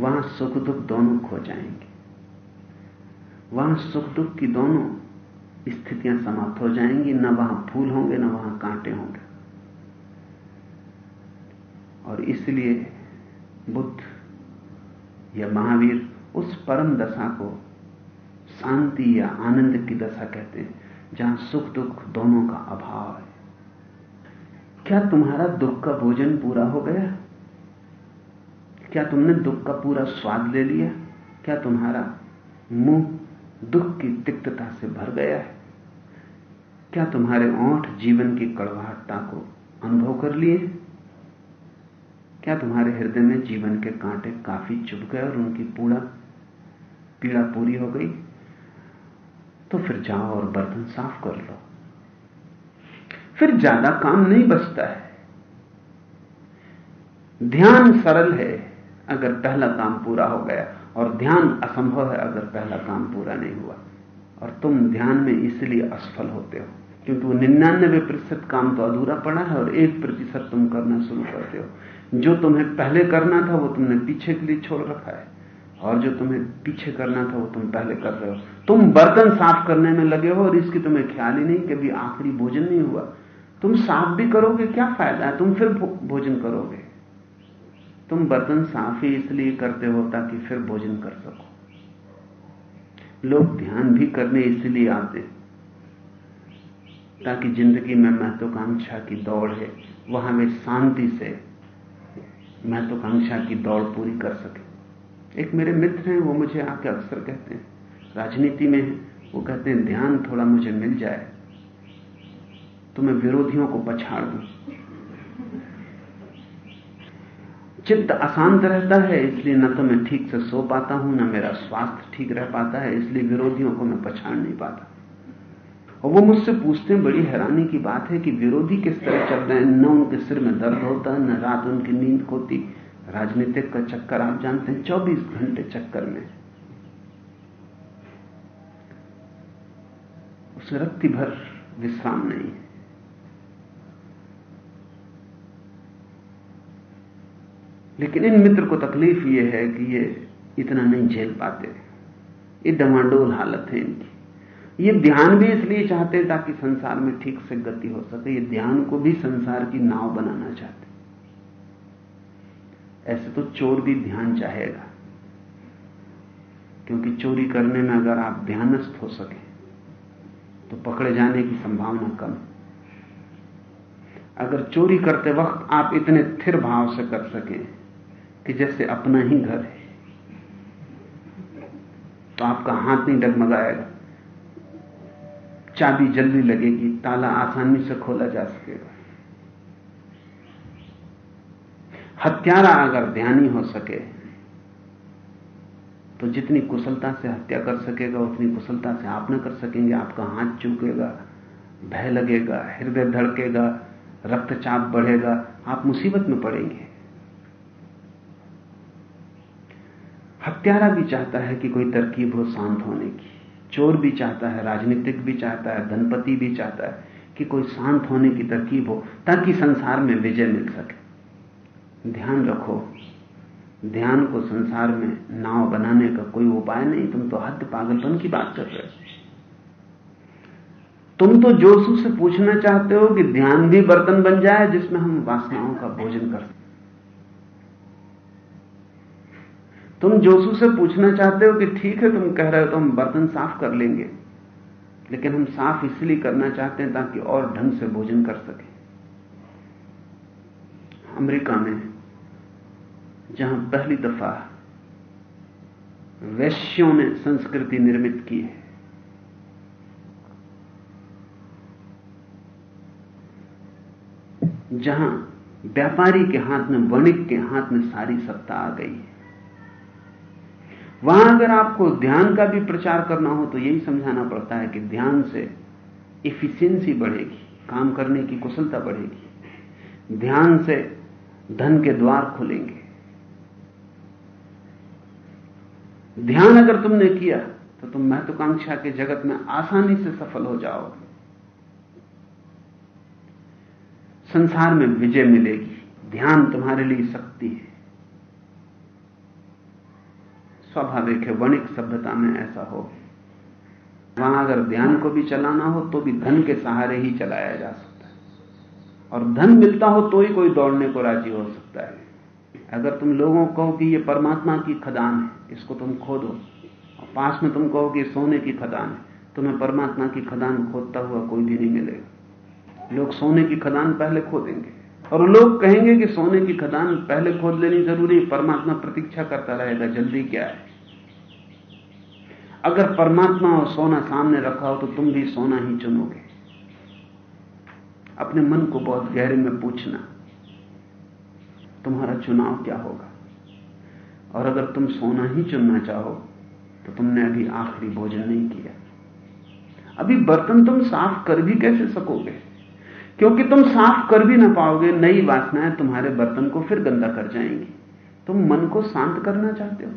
वहाँ सुख दुख दोनों खो जाएँगे। वहाँ सुख दुख की दोनों स्थितियाँ समाप्त हो जाएँगी, न वहाँ फूल होंगे, न वहाँ कांटे होंगे। और इसलिए बुद्ध या महावीर उस परम दशा को शांति या आनंद की दशा कहते हैं, जहाँ सुख दुख दोनों का अभाव है। क्या तुम्हारा दुख का भोजन पूरा हो गया? क्या तुमने दुख का पूरा स्वाद ले लिया? क्या तुम्हारा मुँह दुख की तिक्तता से भर गया है? क्या तुम्हारे ओंठ जीवन की कड़वाहटता को अनुभव कर लिए क्या तुम्हारे हृदय में जीवन के कांटे काफ़ी चुभ गए और उनकी पूरा पीड़ा पूरी हो गई? तो फिर जाओ और बर्तन साफ़ कर लो। फिर ज़्यादा काम नहीं बचता है। ध्यान सरल है अगर पहला काम पूरा हो गया, और ध्यान असंभव है अगर पहला काम पूरा नहीं हुआ। और तुम ध्यान में इसलिए असफल होते हो, क्योंकि वो निन्यानबे प्रतिशत काम तो अधूरा पड़ा है और एक प्रतिशत तुम करना शुरू करते हो। जो तुम्हें पहले करना था वो तुमने पीछे के लिए छोड़ रखा है। और जो तुम्हें पीछे करना था वो तुम पहले कर रहे हो। तुम बर्तन साफ़ करने में लगे हो और इसकी तुम्हें ख्याल ही नहीं कि अभी आखिरी भोजन नहीं हुआ। तुम साफ़ भी करोगे, क्या फ़ायदा है? तुम फिर भोजन करोगे। तुम बर्तन साफ़ ही इसलिए करते हो ताकि फिर भोजन कर सको। लोग ध्यान भी करने इसलिए आते ताकि ज़िंदगी में महत्वाकांक्षा की दौड़ है। वहाँ वे शांति से महत्वाकांक्षा की दौड़ पूरी कर सके। एक मेरे मित्र हैं, वो मुझे आके अक्सर कहते हैं। राजनीति में वो कहते हैं, ध्यान थोड़ा मुझे मिल जाए तो मैं विरोधियों को पछाड़ दू। चित्त अशांत रहता है, इसलिए न तो मैं ठीक से सो पाता हूँ, ना मेरा स्वास्थ्य ठीक रह पाता है, इसलिए विरोधियों को मैं पछाड़ नहीं पाता। और वो मुझसे पूछते हैं, बड़ी हैरानी की बात है कि विरोधी किस तरह चल रहे हैं? न उनके सिर में दर्द होता है न रात उनकी नींद होती राजनीतिक का चक्कर, आप जानते हैं 24 घंटे चक्कर में उसे रत्ती भर विश्राम नहीं है। लेकिन इन मित्र को तकलीफ़ यह है कि ये इतना नहीं झेल पाते। ये डमाडोल हालत है इनकी। ये ध्यान भी इसलिए चाहते ताकि संसार में ठीक से गति हो सके। ये ध्यान को भी संसार की नाव बनाना चाहते ऐसे तो चोर भी ध्यान चाहेगा। क्योंकि चोरी करने में अगर आप ध्यानस्थ हो सके तो पकड़े जाने की संभावना कम अगर चोरी करते वक्त आप इतने स्थिर भाव से कर सकें कि जैसे अपना ही घर है तो आपका हाथ नहीं डगमगाएगा। चाबी जल्दी लगेगी, ताला आसानी से खोला जा सकेगा। हत्यारा अगर ध्यानी हो सके तो जितनी कुशलता से हत्या कर सकेगा, उतनी कुशलता से आप न कर सकेंगे। आपका हाथ चूकेगा, भय लगेगा, हृदय धड़केगा, रक्तचाप बढ़ेगा, आप मुसीबत में पड़ेंगे। हत्यारा भी चाहता है कि कोई तरकीब हो शांत होने की। चोर भी चाहता है, राजनीतिक भी चाहता है, धनपति भी चाहता है कि कोई शांत होने की तरकीब हो, ताकि संसार में विजय मिल सके। ध्यान रखो। ध्यान को संसार में नाव बनाने का कोई उपाय नहीं, तुम तो हद पागलपन की बात कर रहे हो। तुम तो जोशु से पूछना चाहते हो कि ध्यान भी बर्तन बन जाए जिसमें हम वासनाओं का भोजन कर सकें तुम जोशु से पूछना चाहते हो कि ठीक है, तुम कह रहे हो तो हम बर्तन साफ़ कर लेंगे, लेकिन हम साफ़ इसलिए करना चाहते हैं ताकि और ढंग से भोजन कर सके। अमेरिका में जहाँ पहली दफ़ा वैश्यों ने संस्कृति निर्मित की है। जहाँ व्यापारी के हाथ में, वणिक के हाथ में सारी सत्ता आ गई है। वहाँ अगर आपको ध्यान का भी प्रचार करना हो तो यही समझाना पड़ता है कि ध्यान से इफिशियंसी बढ़ेगी, काम करने की कुशलता बढ़ेगी। ध्यान से धन के द्वार खुलेंगे। ध्यान अगर तुमने किया तो तुम महत्वाकांक्षा के जगत में आसानी से सफल हो जाओगे। संसार में विजय मिलेगी, ध्यान तुम्हारे लिए शक्ति है। स्वाभाविक है, वणिक सभ्यता में ऐसा हो। वहाँ अगर ध्यान को भी चलाना हो तो भी धन के सहारे ही चलाया जा सकता है। और धन मिलता हो तो ही कोई दौड़ने को राज़ी हो सकता है। अगर तुम लोगों को कहो कि ये परमात्मा की खदान है इसको तुम खोदो। और पास में तुम कहो कि सोने की खदान है। तुम्हें परमात्मा की खदान खोदता हुआ कोई भी नहीं मिलेगा। लोग सोने की खदान पहले खोदेंगे। और लोग कहेंगे कि सोने की खदान पहले खोद लेनी ज़रूरी परमात्मा प्रतीक्षा करता रहेगा, जल्दी क्या है? अगर परमात्मा और सोना सामने रखा हो तो तुम भी सोना ही चुनोगे। अपने मन को बहुत गहरे में पूछना, तुम्हारा चुनाव क्या होगा? और अगर तुम सोना ही चुनना चाहो तो तुमने अभी आखिरी भोजन नहीं किया। अभी बर्तन तुम साफ़ कर भी कैसे सकोगे? क्योंकि तुम साफ़ कर भी ना पाओगे, नई वासनाएँ तुम्हारे बर्तन को फिर गंदा कर जाएँगी। तुम मन को शांत करना चाहते हो?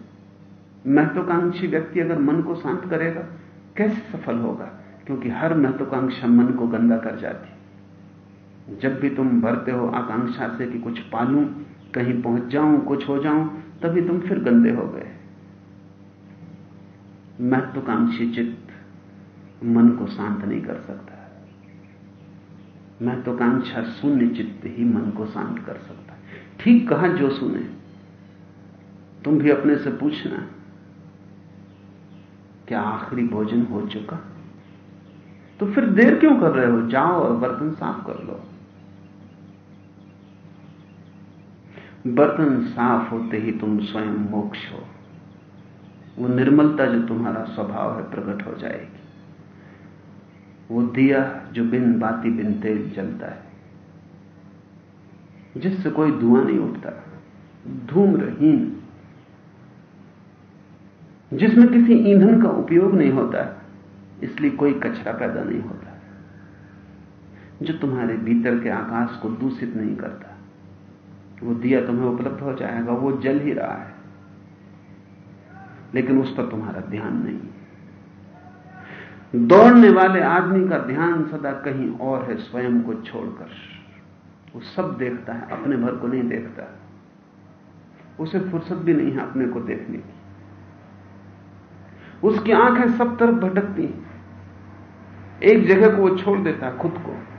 महत्वाकांक्षी व्यक्ति अगर मन को शांत करेगा, कैसे सफल होगा? क्योंकि हर महत्वाकांक्षा मन को गंदा कर जाती जब भी तुम भरते हो, आकांक्षा से कि कुछ पालूं, कहीं पहुँच जाऊँ, कुछ हो जाऊँ तभी तुम फिर गंदे हो गए। महत्वाकांक्षी चित्त मन को शांत नहीं कर सकता। महत्वाकांक्षा शून्य चित्त ही मन को शांत कर सकता है। ठीक कहा जो सुने तुम भी अपने से पूछना, क्या आखिरी भोजन हो चुका? तो फिर देर क्यों कर रहे हो? जाओ और बर्तन साफ़ कर लो। बर्तन साफ़ होते ही तुम स्वयं मोक्ष हो। वो निर्मलता जो तुम्हारा स्वभाव है प्रकट हो जाएगी। वो दिया जो बिन बाती बिन तेल जलता है। जिससे कोई धुआँ नहीं उठता, धूम्रहीन। जिसमें किसी ईंधन का उपयोग नहीं होता, इसलिए कोई कचरा पैदा नहीं होता, जो तुम्हारे भीतर के आकाश को दूषित नहीं करता। वो दिया तुम्हें उपलब्ध हो जाएगा, वो जल ही रहा है। लेकिन उस पर तुम्हारा ध्यान नहीं दौड़ने वाले आदमी का ध्यान सदा कहीं और है, स्वयं को छोड़कर। वो सब देखता है, अपने भर को नहीं देखता। उसे फुर्सत भी नहीं है अपने को देखने की। उसकी आँखें सब तरफ़ भटकती हैं। एक जगह को वो छोड़ देता है, खुद को।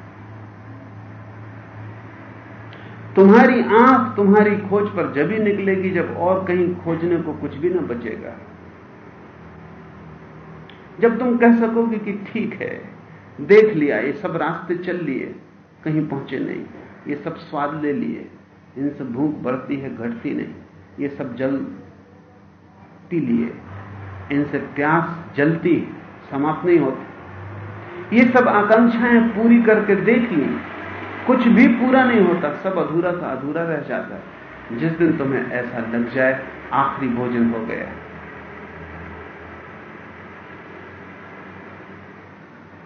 तुम्हारी आँख तुम्हारी खोज पर जब ही निकलेगी, जब और कहीं खोजने को कुछ भी ना बचेगा। जब तुम कह सकोगे कि ठीक है, देख लिया, ये सब रास्ते चल लिए, कहीं पहुँचे नहीं, ये सब स्वाद ले लिए, इनसे भूख बढ़ती है, घटती नहीं, ये सब जल पी लिए, इनसे प्यास जलती, समाप्त नहीं होती। ये सब आकांक्षाएँ पूरी करके देख ली कुछ भी पूरा नहीं होता, सब अधूरा का अधूरा रह जाता है। जिस दिन तुम्हें ऐसा लग जाए, आखिरी भोजन हो गया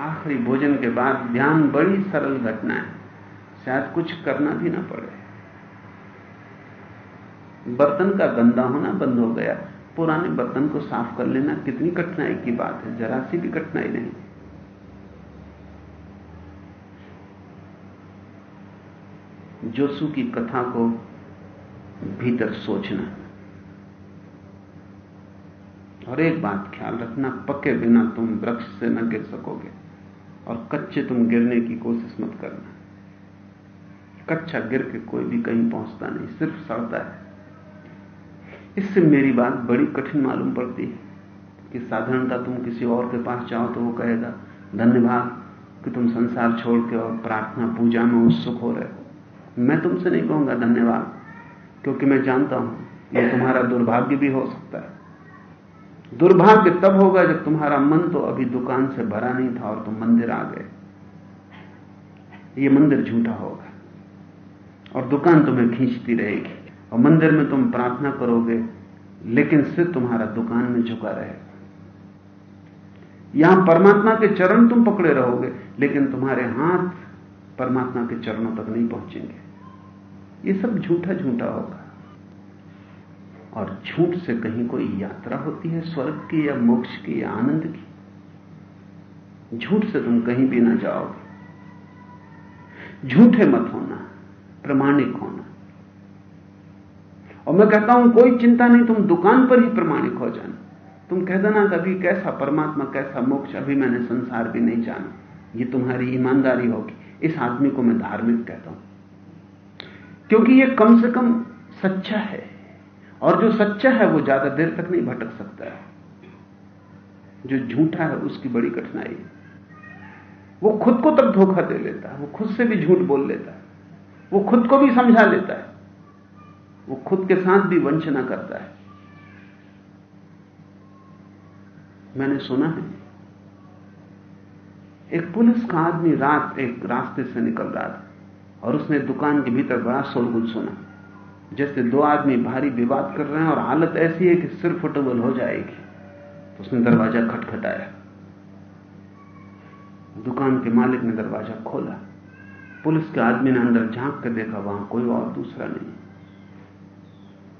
आखिरी भोजन के बाद ध्यान बड़ी सरल घटना है। शायद कुछ करना भी ना पड़े। बर्तन का गंदा होना बंद हो गया। पुराने बर्तन को साफ़ कर लेना कितनी कठिनाई की बात है, जरा सी भी कठिनाई नहीं। जोसु की कथा को भीतर सोचना। और एक बात ख्याल रखना, पके बिना तुम वृक्ष से न गिर सकोगे और कच्चे तुम गिरने की कोशिश मत करना। कच्चा गिर के कोई भी कहीं पहुँचता नहीं, सिर्फ़ सड़ता है। इससे मेरी बात बड़ी कठिन मालूम पड़ती है कि साधारणता तुम किसी और के पास जाओ तो वो कहेगा, धन्यवाद कि तुम संसार छोड़ के और प्रार्थना, पूजा में उत्सुक हो रहे हो। मैं तुमसे नहीं कहूँगा धन्यवाद, क्योंकि मैं जानता हूँ यह तुम्हारा दुर्भाग्य भी हो सकता है। दुर्भाग्य तब होगा जब तुम्हारा मन तो अभी दुकान से भरा नहीं था और तुम मंदिर आ गए। ये मंदिर झूठा होगा और दुकान तुम्हें खींचती रहेगी और मंदिर में तुम प्रार्थना करोगे, लेकिन सिर तुम्हारा दुकान में झुका रहेगा। यहाँ परमात्मा के चरण तुम पकड़े रहोगे, लेकिन तुम्हारे हाथ परमात्मा के चरणों तक नहीं पहुँचेंगे। ये सब झूठा झूठा होगा। और झूठ से कहीं कोई यात्रा होती है स्वर्ग की या मोक्ष की या आनंद की? झूठ से तुम कहीं भी ना जाओगे। झूठे मत होना, प्रमाणिक होना। और मैं कहता हूँ, कोई चिंता नहीं, तुम दुकान पर ही प्रमाणिक हो जाना। तुम कह देना कभी कैसा परमात्मा, कैसा मोक्ष, अभी मैंने संसार भी नहीं जाना। ये तुम्हारी ईमानदारी होगी। इस आदमी को मैं धार्मिक कहता हूँ। क्योंकि ये कम से कम सच्चा है। और जो सच्चा है, वो ज़्यादा देर तक नहीं भटक सकता है। जो झूठा है, उसकी बड़ी कठिनाई वो खुद को तक धोखा दे लेता है। वो खुद से भी झूठ बोल लेता है। वो खुद को भी समझा लेता है। वो खुद के साथ भी वंचना करता है। मैंने सुना है, एक पुलिस का आदमी रात एक रास्ते से निकल रहा था। और उसने दुकान के भीतर बड़ा शोरगुल सुना। जैसे दो आदमी भारी विवाद कर रहे हैं और हालत ऐसी है कि सिर फुटबल हो जाएगी। तो उसने दरवाज़ा खटखटाया। दुकान के मालिक ने दरवाज़ा खोला। पुलिस के आदमी ने अंदर झाँक कर देखा, वहाँ कोई और दूसरा नहीं।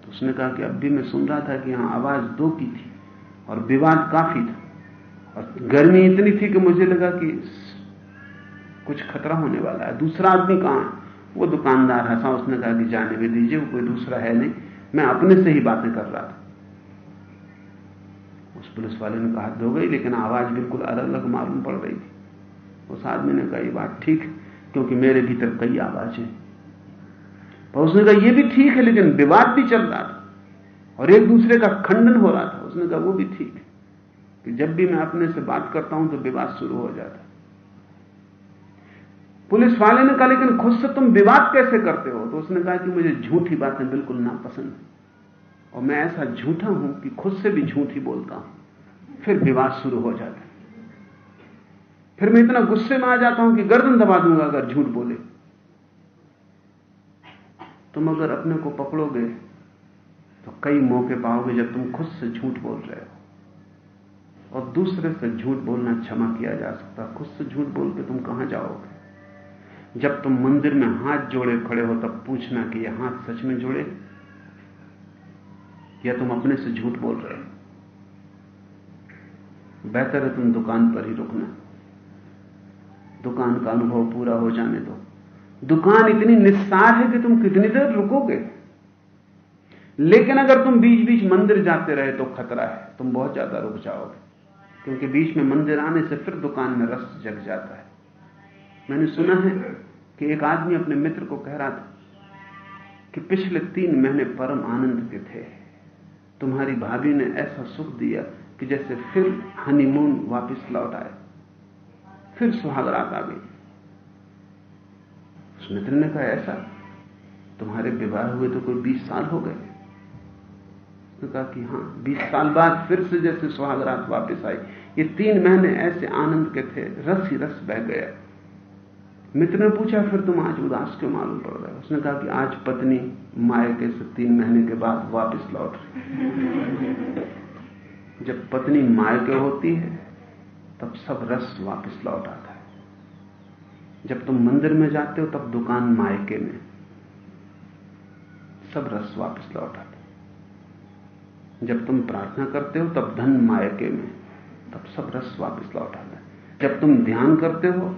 तो उसने कहा कि अब भी मैं सुन रहा था कि यहाँ आवाज़ दो की थी और विवाद काफ़ी था। और गर्मी इतनी थी कि मुझे लगा कि कुछ खतरा होने वाला है। दूसरा आदमी कहाँ है? वो दुकानदार हंसा उसने कहा कि जाने भी दीजिए, वो कोई दूसरा है नहीं। मैं अपने से ही बातें कर रहा था। उस पुलिस वाले ने कहा, दो गई, लेकिन आवाज़ बिल्कुल अलग अलग मालूम पड़ रही थी। उस आदमी ने कहा, ये बात ठीक क्योंकि मेरे भीतर कई आवाज़ें पर उसने कहा यह भी ठीक है, लेकिन विवाद भी चल रहा था और एक दूसरे का खंडन हो रहा था। उसने कहा, वो भी ठीक है, कि जब भी मैं अपने से बात करता हूँ तो विवाद शुरू हो जाता पुलिस वाले ने कहा, लेकिन खुद से तुम विवाद कैसे करते हो? तो उसने कहा कि मुझे झूठी बातें बिल्कुल नापसंद है। और मैं ऐसा झूठा हूँ कि खुद से भी झूठी बोलता हूँ। फिर विवाद शुरू हो जाता है। फिर मैं इतना गुस्से में आ जाता हूँ कि गर्दन दबा दूँगा अगर झूठ बोले। तुम अगर अपने को पकड़ोगे तो कई मौके पाओगे जब तुम खुद से झूठ बोल रहे हो। और दूसरे से झूठ बोलना क्षमा किया जा सकता खुद से झूठ बोल के तुम कहाँ जाओगे? जब तुम मंदिर में हाथ जोड़े खड़े हो, तब पूछना कि यह हाथ सच में जुड़े या तुम अपने से झूठ बोल रहे हो? बेहतर है तुम दुकान पर ही रुकना। दुकान का अनुभव पूरा हो जाने दो। दुकान इतनी निस्सार है कि तुम कितनी देर रुकोगे? लेकिन अगर तुम बीच बीच मंदिर जाते रहे तो खतरा है। तुम बहुत ज़्यादा रुक जाओगे। क्योंकि बीच में मंदिर आने से फिर दुकान में रस जग जाता है। मैंने सुना है कि एक आदमी अपने मित्र को कह रहा था कि पिछले तीन महीने परम आनंद के थे। तुम्हारी भाभी ने ऐसा सुख दिया कि जैसे फिर हनीमून वापस लौट आए। फिर सुहागरात आ गई। उस मित्र ने कहा, ऐसा? तुम्हारे विवाह हुए तो कोई बीस साल हो गए? उसने कहा कि हाँ, बीस साल बाद फिर से जैसे सुहागरात वापस आई, ये तीन महीने ऐसे आनंद के थे, रस ही रस बह गया। मित्र ने पूछा, फिर तुम आज उदास क्यों मालूम पड़ रहा है? उसने कहा कि आज पत्नी मायके से तीन महीने के बाद वापस लौट रही जब पत्नी मायके होती है, तब सब रस वापस लौट आता है। जब तुम मंदिर में जाते हो, तब दुकान मायके में सब रस वापस लौट आता है। जब तुम प्रार्थना करते हो, तब धन मायके में तब सब रस वापस लौट आता है। जब तुम ध्यान करते हो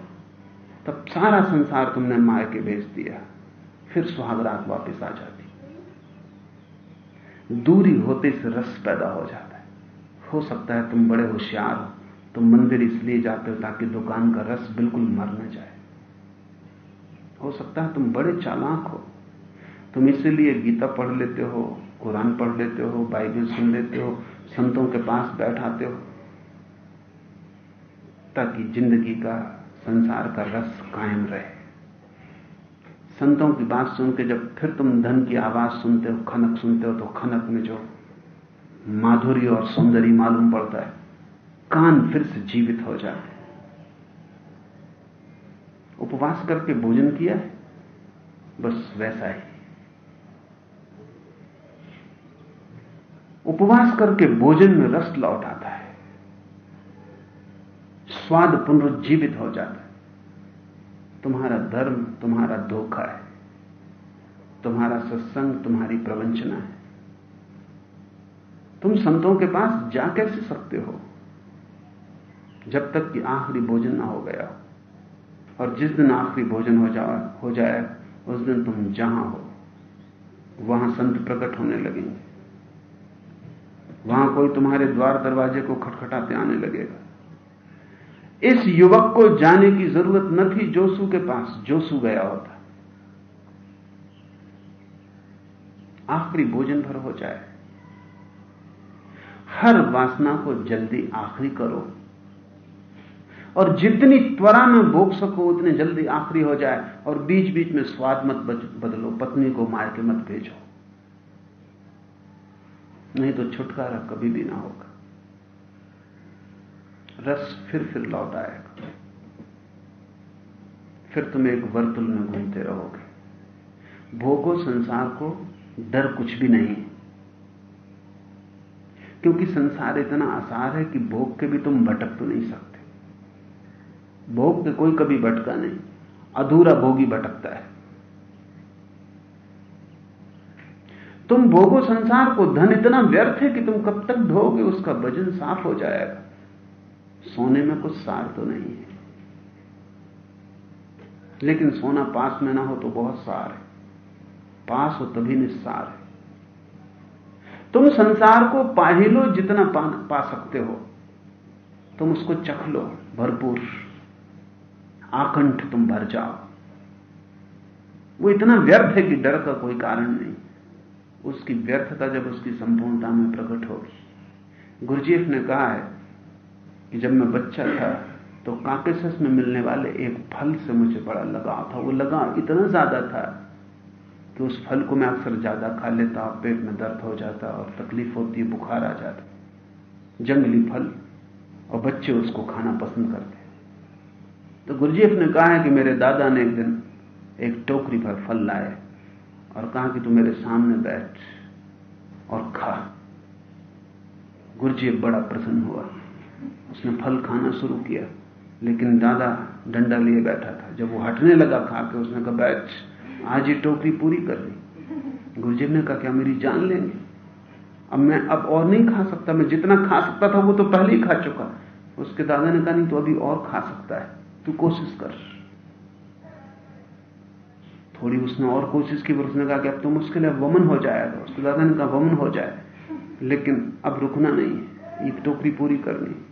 तब सारा संसार तुमने मार के भेज दिया। फिर सुहागरात वापस आ जाती। दूरी होते से रस पैदा हो जाता है। हो सकता है तुम बड़े होशियार हो। तुम मंदिर इसलिए जाते हो ताकि दुकान का रस बिल्कुल मर न जाए। हो सकता है तुम बड़े चालाक हो। तुम इसीलिए गीता पढ़ लेते हो, कुरान पढ़ लेते हो, बाइबल सुन लेते हो, संतों के पास बैठाते हो, ताकि ज़िंदगी का संसार का रस कायम रहे। संतों की बात सुन के जब फिर तुम धन की आवाज़ सुनते हो, खनक सुनते हो तो खनक में जो माधुरी और सौंदर्य मालूम पड़ता है, कान फिर से जीवित हो जाते उपवास करके भोजन किया है, बस वैसा ही। उपवास करके भोजन में रस लौट। स्वाद पुनरुज्जीवित हो जाता है। तुम्हारा धर्म, तुम्हारा धोखा है। तुम्हारा सत्संग, तुम्हारी प्रवंचना है। तुम संतों के पास जा कैसे सकते हो? जब तक कि आखिरी भोजन ना हो गया हो। और जिस दिन आखिरी भोजन हो जाए हो जाए, उस दिन तुम जहाँ हो, वहाँ संत प्रकट होने लगेंगे। वहाँ कोई तुम्हारे द्वार दरवाजे को खटखटाते आने लगेगा। इस युवक को जाने की ज़रूरत न थी, जोसू के पास। जोसू गया होता आखिरी भोजन भर हो जाए। हर वासना को जल्दी आखिरी करो। और जितनी त्वरा में भोग सको, उतने जल्दी आखिरी हो जाए। और बीच बीच में स्वाद मत बदलो। पत्नी को मार के मत भेजो। नहीं तो छुटकारा कभी भी ना होगा। रस फिर फिर लौट आएगा फिर तुम एक वर्तुल में घूमते रहोगे। भोगो संसार को, डर कुछ भी नहीं। क्योंकि संसार इतना आसार है कि भोग के भी तुम भटक तो नहीं सकते। भोग के कोई कभी भटका नहीं, अधूरा भोगी भटकता है। तुम भोगो संसार को, धन इतना व्यर्थ है कि तुम कब तक ढोगे उसका वज़न साफ़ हो जाएगा। सोने में कुछ सार तो नहीं है। लेकिन सोना पास में ना हो तो बहुत सार है। पास हो तभी निस्सार है। तुम संसार को पा ही लो जितना पा, पा सकते हो। तुम उसको चख लो भरपूर। आकंठ तुम भर जाओ। वो इतना व्यर्थ है कि डर का कोई कारण नहीं। उसकी व्यर्थता जब उसकी संपूर्णता में प्रकट होगी। गुरुजीफ ने कहा है कि जब मैं बच्चा था तो काकेसस में मिलने वाले एक फल से मुझे बड़ा लगाव था। वो लगाव इतना ज़्यादा था कि उस फल को मैं अक्सर ज़्यादा खा लेता, पेट में दर्द हो जाता और तकलीफ़ होती, बुखार आ जाता। जंगली फल और बच्चे उसको खाना पसंद करते। तो गुरुजीफ ने कहा है कि मेरे दादा ने एक दिन एक टोकरी पर फल लाए और कहा कि तू मेरे सामने बैठ और खा। गुरुजी बड़ा प्रसन्न हुआ। उसने फल खाना शुरू किया। लेकिन दादा डंडा लिए बैठा था। जब वो हटने लगा खा के उसने कहा, बैठ, आज ये टोकरी पूरी कर ली। गुरुजी ने कहा, क्या मेरी जान लेंगे? अब मैं अब और नहीं खा सकता। मैं जितना खा सकता था, वो तो पहले ही खा चुका। उसके दादा ने कहा, नहीं तो अभी और खा सकता है। तू कोशिश कर। थोड़ी उसने और कोशिश की पर उसने कहा कि अब तो मुश्किल है वमन हो जाएगा उसके दादा ने कहा, वमन हो जाए। लेकिन अब रुकना नहीं है। एक टोकरी पूरी करनी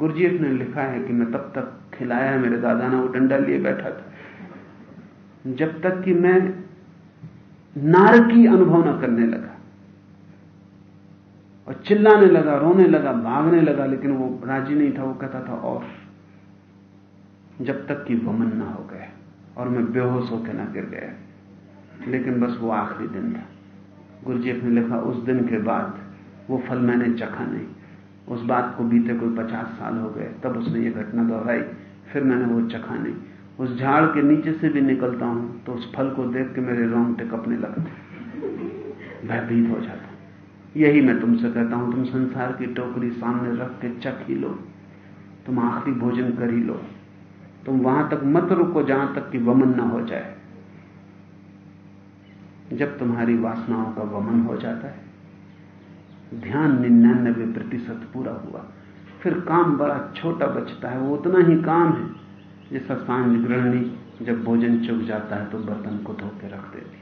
गुरजीत ने लिखा है कि मैं तब तक खिलाया, मेरे दादा ने वो डंडा लिए बैठा था। जब तक कि मैं नारकी अनुभव न करने लगा और चिल्लाने लगा, रोने लगा, भागने लगा, लेकिन वो राज़ी नहीं था, वो कहता था, और जब तक कि वमन ना हो गया और मैं बेहोश होकर ना गिर गया, लेकिन बस वो आखिरी दिन था। गुरुजीत ने लिखा, उस दिन के बाद वो फल मैंने चखा नहीं। उस बात को बीते कोई पचास साल हो गए, तब उसने ये घटना दोहराई, फिर मैंने वो चखा नहीं। उस झाड़ के नीचे से भी निकलता हूँ तो उस फल को देख के मेरे रोंगटे कपने लगते भयभीत हो जाता यही मैं तुमसे कहता हूँ, तुम संसार की टोकरी सामने रख के चख ही लो। तुम आखिरी भोजन कर ही लो। तुम वहाँ तक मत रुको जहाँ तक कि वमन ना हो जाए। जब तुम्हारी वासनाओं का वमन हो जाता है ध्यान निन्यानबे प्रतिशत पूरा हुआ। फिर काम बड़ा छोटा बचता है, वो उतना ही काम है जैसा साँझ गृहणी जब भोजन चुक जाता है तो बर्तन को धो के रख देती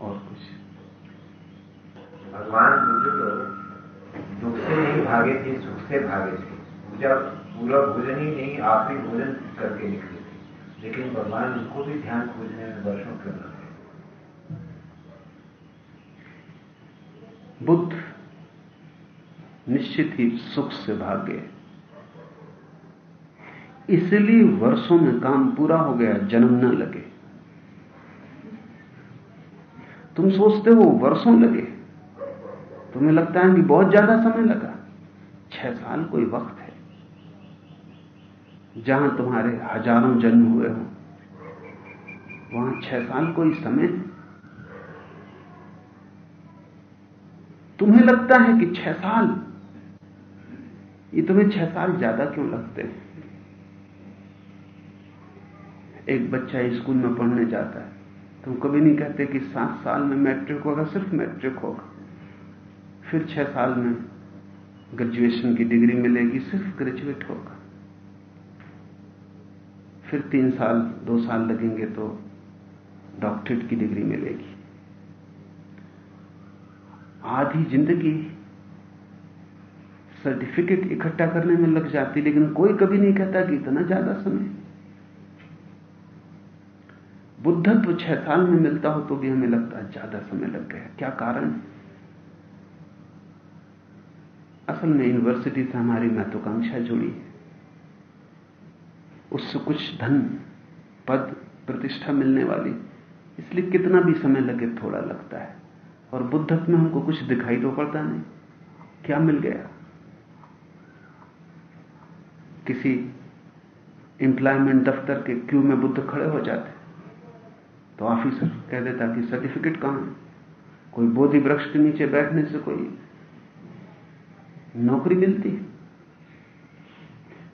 और कुछ। भगवान बुद्ध तो दुख से नहीं भागे थे सुख से भागे थे। जब पूरा भोजन ही नहीं आप ही भोजन करके निकले थे। लेकिन भगवान उनको भी ध्यान खोजने में वर्षों क्यों लगे बुद्ध निश्चित ही सुख से भाग। गए इसलिए वर्षों में काम पूरा हो गया, जन्म न लगे। तुम सोचते हो वर्षों लगे। तुम्हें लगता है कि बहुत ज़्यादा समय लगा। छह साल कोई वक्त है। जहाँ तुम्हारे हज़ारों जन्म हुए हो, वहाँ छह साल कोई समय है तुम्हें लगता है कि छह साल? ये तुम्हें छह साल ज़्यादा क्यों लगते हैं? एक बच्चा स्कूल में पढ़ने जाता है, तुम कभी नहीं कहते कि सात साल में मैट्रिक होगा, सिर्फ़ मैट्रिक होगा। फिर छह साल में ग्रेजुएशन की डिग्री मिलेगी, सिर्फ़ ग्रेजुएट होगा। फिर तीन साल, दो साल लगेंगे तो डॉक्टरेट की डिग्री मिलेगी। आधी ज़िंदगी सर्टिफिकेट इकट्ठा करने में लग जाती, लेकिन कोई कभी नहीं कहता कि इतना ज़्यादा समय। बुद्धत्व छह साल में मिलता हो तो भी हमें लगता है ज़्यादा समय लग गया। क्या कारण? असल में यूनिवर्सिटी से हमारी महत्वाकांक्षा जुड़ी। है उससे कुछ धन, पद, प्रतिष्ठा मिलने वाली। इसलिए कितना भी समय लगे, थोड़ा लगता है। और बुद्धत्व में हमको कुछ दिखाई तो पड़ता नहीं। क्या मिल गया? किसी एम्प्लॉयमेंट दफ्तर के क्यू में बुद्ध खड़े हो जाते। तो ऑफिसर कह देता कि सर्टिफिकेट कहाँ है? कोई बोधि वृक्ष के नीचे बैठने से कोई नौकरी मिलती?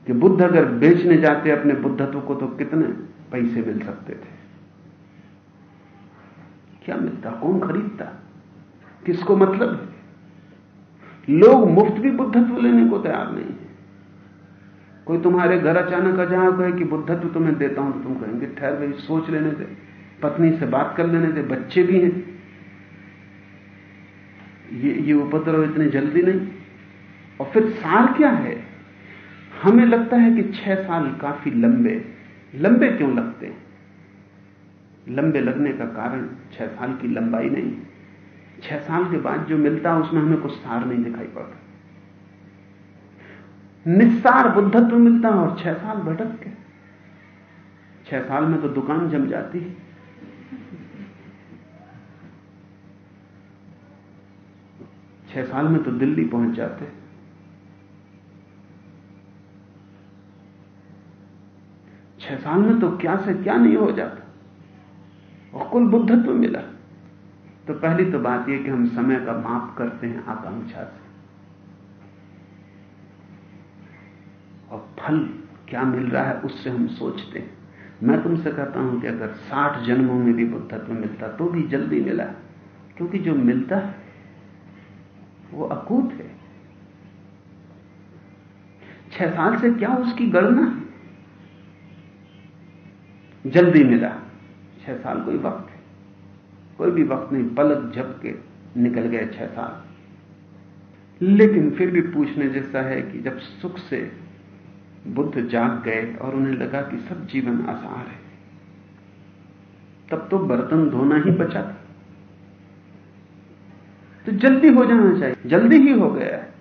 कि बुद्ध अगर बेचने जाते अपने बुद्धत्व को तो कितने पैसे मिल सकते थे? क्या मिलता? कौन खरीदता? किसको मतलब है? लोग मुफ़्त भी बुद्धत्व लेने को तैयार नहीं है। कोई तुम्हारे घर अचानक आ जाओ कहे कि बुद्धत्व तुम्हें देता हूँ तो तुम कहेंगे, ठहर गई, सोच लेने दे। पत्नी से बात कर लेने दे, बच्चे भी हैं। ये ये उपद्रव इतने जल्दी नहीं। और फिर साल क्या है? हमें लगता है कि छह साल काफ़ी लंबे। लंबे क्यों लगते हैं? लंबे लगने का कारण छह साल की लंबाई नहीं छह साल के बाद जो मिलता है उसमें हमें कुछ सार नहीं दिखाई पड़ता। निस्सार बुद्धत्व मिलता है और छह साल भटक के छह साल में तो दुकान जम जाती। है छह साल में तो दिल्ली पहुँच जाते। छह साल में तो क्या से क्या नहीं हो जाता। और कुल बुद्धत्व मिला। तो पहली तो बात यह कि हम समय का माप करते हैं आकांक्षा से। और फल क्या मिल रहा है उससे हम सोचते हैं। मैं तुमसे कहता हूँ कि अगर साठ जन्मों में भी बुद्धत्व मिलता तो भी जल्दी मिला, क्योंकि जो मिलता है, वो अकूत है। छह साल से क्या उसकी गणना है? जल्दी मिला, छह साल कोई वक्त है कोई भी वक्त नहीं पलक झप के निकल गए छह साल लेकिन फिर भी पूछने जैसा है कि जब सुख से बुद्ध जाग गए और उन्हें लगा कि सब जीवन आसार है, तब तो बर्तन धोना ही बचा था। तो जल्दी हो जाना चाहिए, जल्दी ही हो गया है।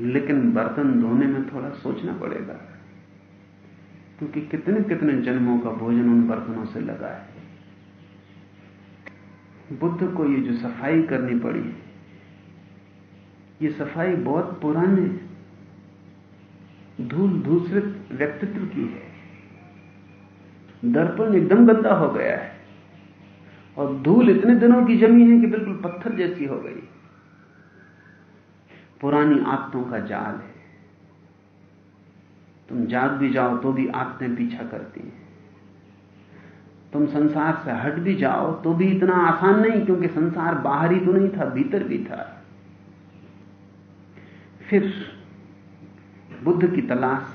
लेकिन बर्तन धोने में थोड़ा सोचना पड़ेगा। क्योंकि कितने कितने जन्मों का भोजन उन बर्तनों से लगा है? बुद्ध को ये जो सफ़ाई करनी पड़ी ये सफ़ाई बहुत पुराने धूल दूसरित व्यक्तित्व की है। दर्पण एकदम गंदा हो गया है। और धूल इतने दिनों की जमी है कि बिल्कुल पत्थर जैसी हो गई। पुरानी आदतों का जाल है। तुम जाग भी जाओ तो भी आदतें पीछा करती हैं। तुम संसार से हट भी जाओ तो भी इतना आसान नहीं, क्योंकि संसार बाहरी तो नहीं था, भीतर भी था। फिर बुद्ध की तलाश,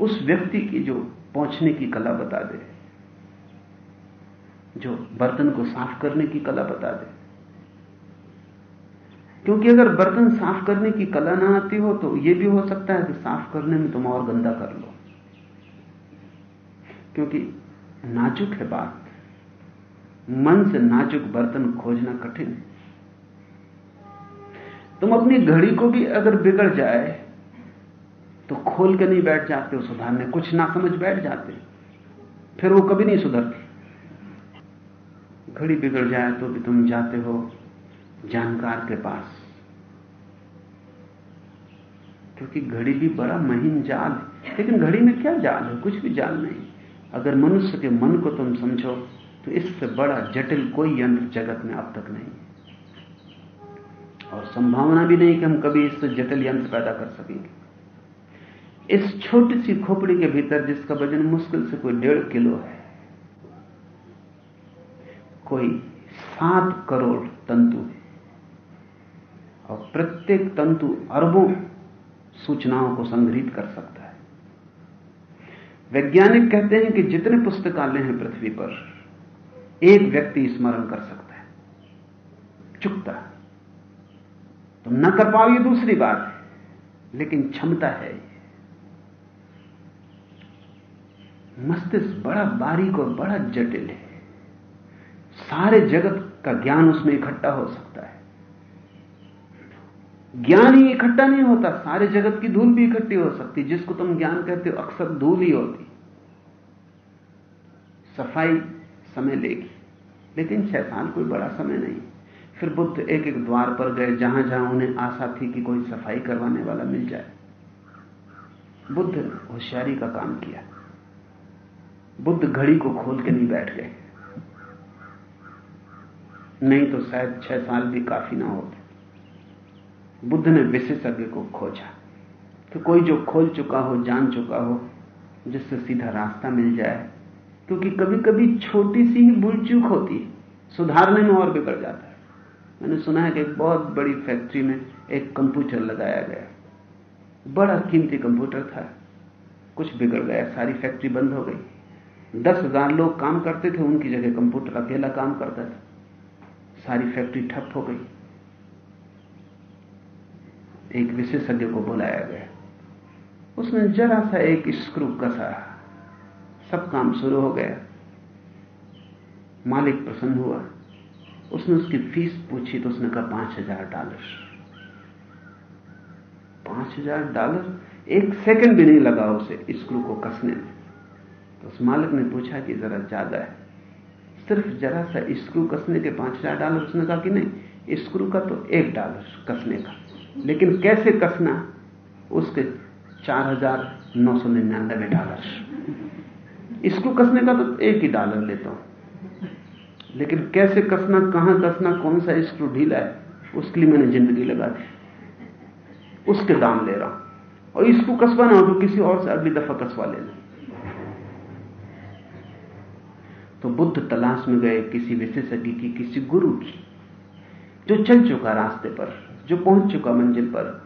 उस व्यक्ति की जो पहुँचने की कला बता दे, जो बर्तन को साफ़ करने की कला बता दे क्योंकि अगर बर्तन साफ़ करने की कला ना आती हो तो यह भी हो सकता है कि साफ़ करने में तुम और गंदा कर लो। क्योंकि नाजुक है बात। मन से नाजुक बर्तन खोजना कठिन है। तुम अपनी घड़ी को भी अगर बिगड़ जाए तो खोल के नहीं बैठ जाते हो सुधारने कुछ ना समझ बैठ जाते। फिर वो कभी नहीं सुधरती। घड़ी बिगड़ जाए तो भी तुम जाते हो जानकार के पास। क्योंकि घड़ी भी बड़ा महीन जाल है। लेकिन घड़ी में क्या जाल है? कुछ भी जाल नहीं। अगर मनुष्य के मन को तुम समझो तो इससे बड़ा जटिल कोई यंत्र जगत में अब तक नहीं और संभावना भी नहीं कि हम कभी इससे जटिल यंत्र पैदा कर सकेंगे। इस छोटी सी खोपड़ी के भीतर, जिसका वज़न मुश्किल से कोई डेढ़ किलो है, कोई सात करोड़ तंतु है। और प्रत्येक तंतु अरबों सूचनाओं को संग्रहित कर सकता है। वैज्ञानिक कहते हैं कि जितने पुस्तकालय हैं पृथ्वी पर, एक व्यक्ति स्मरण कर सकता है। चुकता तो न कर पाओ ये दूसरी बात है, लेकिन क्षमता है मस्तिष्क बड़ा बारीक और बड़ा जटिल है। सारे जगत का ज्ञान उसमें इकट्ठा हो सकता है। ज्ञान ही इकट्ठा नहीं होता, सारे जगत की धूल भी इकट्ठी हो सकती जिसको तुम ज्ञान कहते हो, अक्सर धूल ही होती सफ़ाई समय लेगी, लेकिन छह साल कोई बड़ा समय नहीं। फिर बुद्ध एक एक द्वार पर गए जहाँ जहाँ उन्हें आशा थी कि कोई सफ़ाई करवाने वाला मिल जाए। बुद्ध होशियारी का काम किया। बुद्ध घड़ी को खोल के नहीं बैठ गए। नहीं तो शायद छह साल भी काफ़ी ना होते। बुद्ध ने विशेषज्ञ को खोजा। कि कोई जो खोल चुका हो, जान चुका हो, जिससे सीधा रास्ता मिल जाए, क्योंकि कभी कभी छोटी सी ही भूल चूक होती है। सुधारने में और बिगड़ जाता है। मैंने सुना है कि एक बहुत बड़ी फैक्ट्री में एक कंप्यूटर लगाया गया। बड़ा कीमती कंप्यूटर था। कुछ बिगड़ गया, सारी फैक्ट्री बंद हो गई। दस हज़ार लोग काम करते थे, उनकी जगह कंप्यूटर अकेला काम करता था। सारी फैक्ट्री ठप हो गई। एक विशेषज्ञ को बुलाया गया। उसने जरा सा एक स्क्रू कसा। सब काम शुरू हो गया। मालिक प्रसन्न हुआ। उसने उसकी फ़ीस पूछी तो उसने कहा, पाँच हज़ार डॉलर। पाँच हज़ार डॉलर? एक सेकंड भी नहीं लगा उसे स्क्रू को कसने में। तो उस मालिक ने पूछा कि जरा ज़्यादा है। सिर्फ़ जरा सा स्क्रू कसने के पाँच हज़ार डॉलर उसने कहा कि नहीं स्क्रू का तो एक डॉलर कसने का। लेकिन कैसे कसना? उसके चार हज़ार नौ सौ निन्यानबे डॉलर। इसको कसने का तो एक ही डॉलर लेता हूँ। लेकिन कैसे कसना, कहाँ कसना, कौन सा स्क्रू ढीला है, उसके लिए मैंने ज़िंदगी लगा दी। उसके दाम ले रहा हूँ। और इसको कसवाना हो तो किसी और से अगली दफ़ा कसवा लेना। तो बुद्ध तलाश में गए किसी विशेषज्ञ की, किसी गुरु की, जो चल चुका रास्ते पर। जो पहुँच चुका मंजिल पर,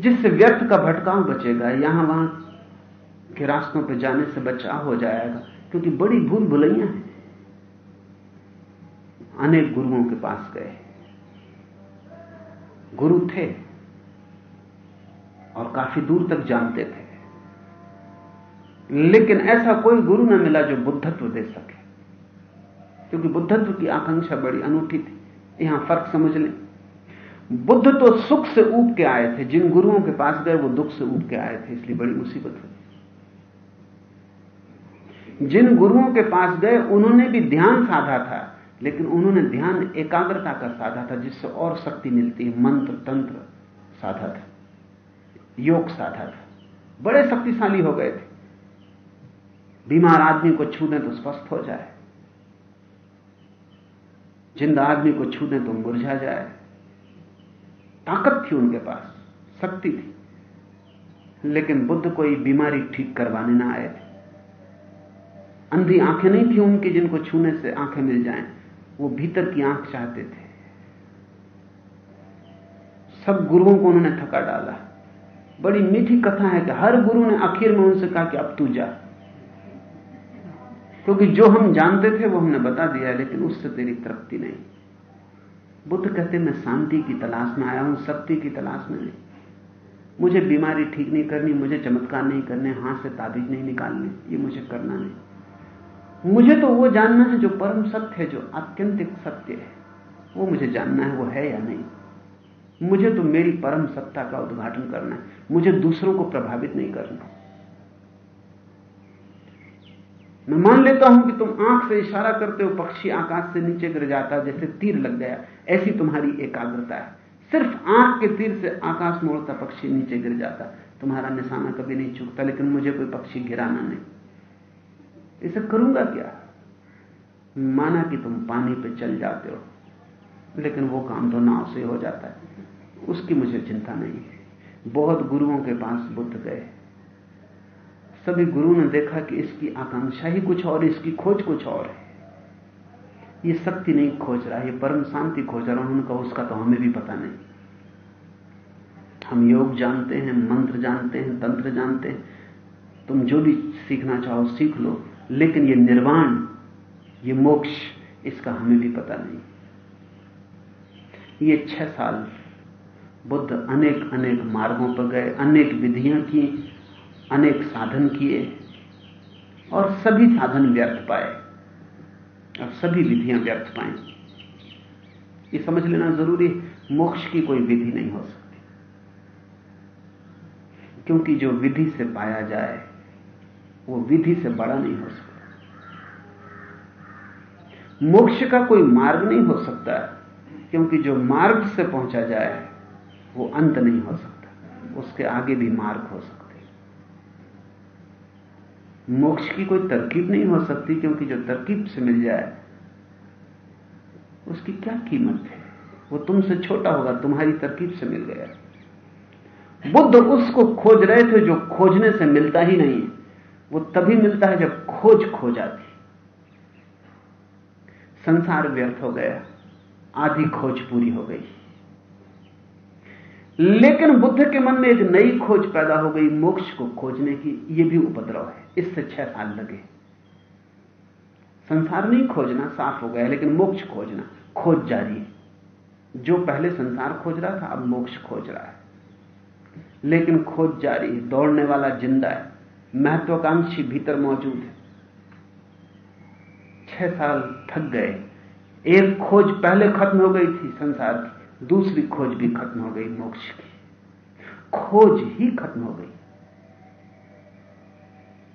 जिससे व्यर्थ का भटकाव बचेगा, यहाँ वहाँ के रास्तों पर जाने से बचाव हो जाएगा, क्योंकि बड़ी भूल भुलैया है। अनेक गुरुओं के पास गए। गुरु थे और काफ़ी दूर तक जानते थे। लेकिन ऐसा कोई गुरु न मिला जो बुद्धत्व दे सके। क्योंकि बुद्धत्व की आकांक्षा बड़ी अनूठी थी। यहाँ फ़र्क समझ लें। बुद्ध तो सुख से ऊब के आए थे, जिन गुरुओं के पास गए वो दुख से ऊब के आए थे, इसलिए बड़ी मुसीबत हुई। जिन गुरुओं के पास गए, उन्होंने भी ध्यान साधा था, लेकिन उन्होंने ध्यान एकाग्रता का साधा था, जिससे और शक्ति मिलती है, मंत्र, तंत्र साधा था, योग साधा था। बड़े शक्तिशाली हो गए थे। बीमार आदमी को छू दें तो स्वस्थ हो जाए। ज़िंदा आदमी को छू दें तो मुरझा जाए। ताकत थी उनके पास, शक्ति थी। लेकिन बुद्ध कोई बीमारी ठीक करवाने ना आए थे। अंधी आँखें नहीं थी उनकी जिनको छूने से आँखें मिल जाएँ, वो भीतर की आँख चाहते थे। सब गुरुओं को उन्होंने थका डाला। बड़ी मीठी कथा है कि हर गुरु ने आखिर में उनसे कहा कि अब तू जा। क्योंकि जो हम जानते थे वो हमने बता दिया लेकिन उससे तेरी तृप्ति नहीं। बुद्ध कहते, मैं शांति की तलाश में आया हूँ, शक्ति की तलाश में नहीं। मुझे बीमारी ठीक नहीं करनी, मुझे चमत्कार नहीं करने, हाथ से ताबीज नहीं निकालने, ये मुझे करना नहीं। मुझे तो वो जानना है जो परम सत्य है, जो आत्यंतिक सत्य है। वो मुझे जानना है, वो है या नहीं। मुझे तो मेरी परम सत्ता का उद्घाटन करना है। मुझे दूसरों को प्रभावित नहीं करना। मैं मान लेता हूँ कि तुम आँख से इशारा करते हो, पक्षी आकाश से नीचे गिर जाता जैसे तीर लग गया। ऐसी तुम्हारी एकाग्रता है। सिर्फ़ आँख के तीर से आकाश में उड़ता पक्षी नीचे गिर जाता। तुम्हारा निशाना कभी नहीं चूकता लेकिन मुझे कोई पक्षी गिराना नहीं। इसे करूँगा क्या? माना कि तुम पानी पे चल जाते हो, लेकिन वो काम तो नाव से हो जाता है। उसकी मुझे चिंता नहीं है। बहुत गुरुओं के पास बुद्ध गए। सभी गुरु ने देखा कि इसकी आकांक्षा ही कुछ और इसकी खोज कुछ और है। ये शक्ति नहीं खोज रहा, ये परम शांति खोज रहा उन्होंने कहा उसका तो हमें भी पता नहीं। हम योग जानते हैं, मंत्र जानते हैं, तंत्र जानते हैं, तुम जो भी सीखना चाहो सीख लो, लेकिन ये निर्वाण, ये मोक्ष, इसका हमें भी पता नहीं। ये छह साल बुद्ध अनेक अनेक मार्गों पर गए, अनेक विधियाँ की, अनेक साधन किए, और सभी साधन व्यर्थ पाए। और सभी विधियाँ व्यर्थ पाई ये समझ लेना ज़रूरी मोक्ष की कोई विधि नहीं हो सकती। क्योंकि जो विधि से पाया जाए, वो विधि से बड़ा नहीं हो सकता। मोक्ष का कोई मार्ग नहीं हो सकता, क्योंकि जो मार्ग से पहुँचा जाए, वो अंत नहीं हो सकता। उसके आगे भी मार्ग हो सकते। मोक्ष की कोई तरकीब नहीं हो सकती क्योंकि जो तरकीब से मिल जाए, उसकी क्या कीमत है? वो तुमसे छोटा होगा, तुम्हारी तरकीब से मिल गया। बुद्ध उसको खोज रहे थे जो खोजने से मिलता ही नहीं है। वो तभी मिलता है जब खोज खो जाती संसार व्यर्थ हो गया, आधी खोज पूरी हो गई। लेकिन बुद्ध के मन में एक नई खोज पैदा हो गई, मोक्ष को खोजने की यह भी उपद्रव है। इससे छह साल लगे। संसार नहीं खोजना साफ़ हो गया, लेकिन मोक्ष खोजना, खोज जारी है। जो पहले संसार खोज रहा था, अब मोक्ष खोज रहा है। लेकिन खोज जारी है दौड़ने वाला ज़िंदा है, महत्वाकांक्षी भीतर मौजूद है। छह साल थक गए। एक खोज पहले खत्म हो गई थी संसार की, दूसरी खोज भी खत्म हो गई मोक्ष की। खोज ही खत्म हो गई।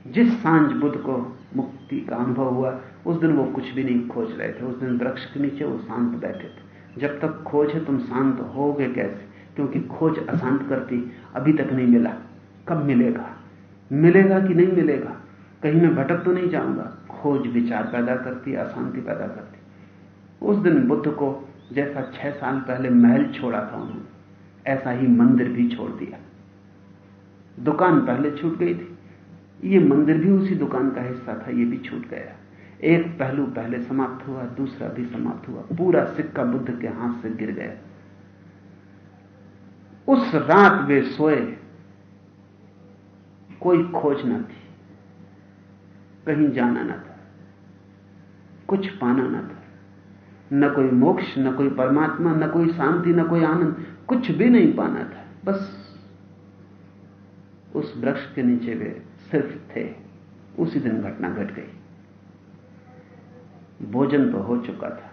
जिस साँझ बुद्ध को मुक्ति का अनुभव हुआ, उस दिन वो कुछ भी नहीं खोज रहे थे। उस दिन वृक्ष के नीचे वो शांत बैठे थे। जब तक खोज है, तुम शांत होगे कैसे? क्योंकि खोज अशांत करती, अभी तक नहीं मिला। कब मिलेगा? मिलेगा कि नहीं मिलेगा? कहीं मैं भटक तो नहीं जाऊँगा। खोज विचार पैदा करती, अशांति पैदा करती। उस दिन बुद्ध को जैसा छह साल पहले महल छोड़ा था उन्होंने, ऐसा ही मंदिर भी छोड़ दिया। दुकान पहले छूट गई थी। ये मंदिर भी उसी दुकान का हिस्सा था, ये भी छूट गया। एक पहलू पहले समाप्त हुआ, दूसरा भी समाप्त हुआ। पूरा सिक्का बुद्ध के हाथ से गिर गया। उस रात वे सोए। कोई खोज न थी। कहीं जाना न था। कुछ पाना न था। न कोई मोक्ष, न कोई परमात्मा, न कोई शांति, न कोई आनंद, कुछ भी नहीं पाना था। बस उस वृक्ष के नीचे वे सिर्फ़ थे, उसी दिन घटना घट गई। भोजन तो हो चुका था,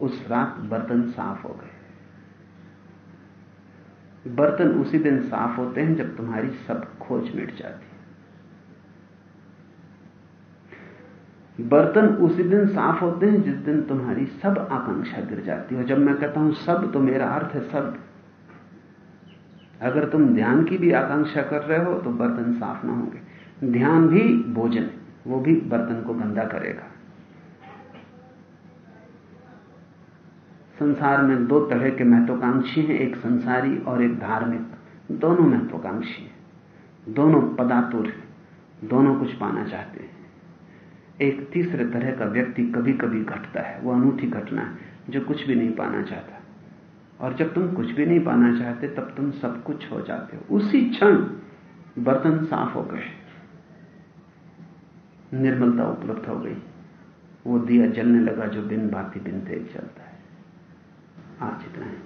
उस रात बर्तन साफ़ हो गए। बर्तन उसी दिन साफ़ होते हैं जब तुम्हारी सब खोज मिट जाती है। बर्तन उसी दिन साफ़ होते हैं जिस दिन तुम्हारी सब आकांक्षा गिर जाती है। जब मैं कहता हूँ सब तो मेरा अर्थ है सब। अगर तुम ध्यान की भी आकांक्षा कर रहे हो तो बर्तन साफ़ ना होंगे। ध्यान भी भोजन है वो भी बर्तन को गंदा करेगा। संसार में दो तरह के महत्वाकांक्षी हैं, एक संसारी और एक धार्मिक। दोनों महत्वाकांक्षी हैं। दोनों पदातुर हैं, दोनों कुछ पाना चाहते हैं। एक तीसरे तरह का व्यक्ति कभी कभी घटता है, वो अनूठी घटना है, जो कुछ भी नहीं पाना चाहता। और जब तुम कुछ भी नहीं पाना चाहते, तब तुम सब कुछ हो जाते हो। उसी क्षण बर्तन साफ़ हो गए। निर्मलता उपलब्ध हो गई। वो दिया जलने लगा जो बिन बाती बिन तेज चलता है। आज इतना है।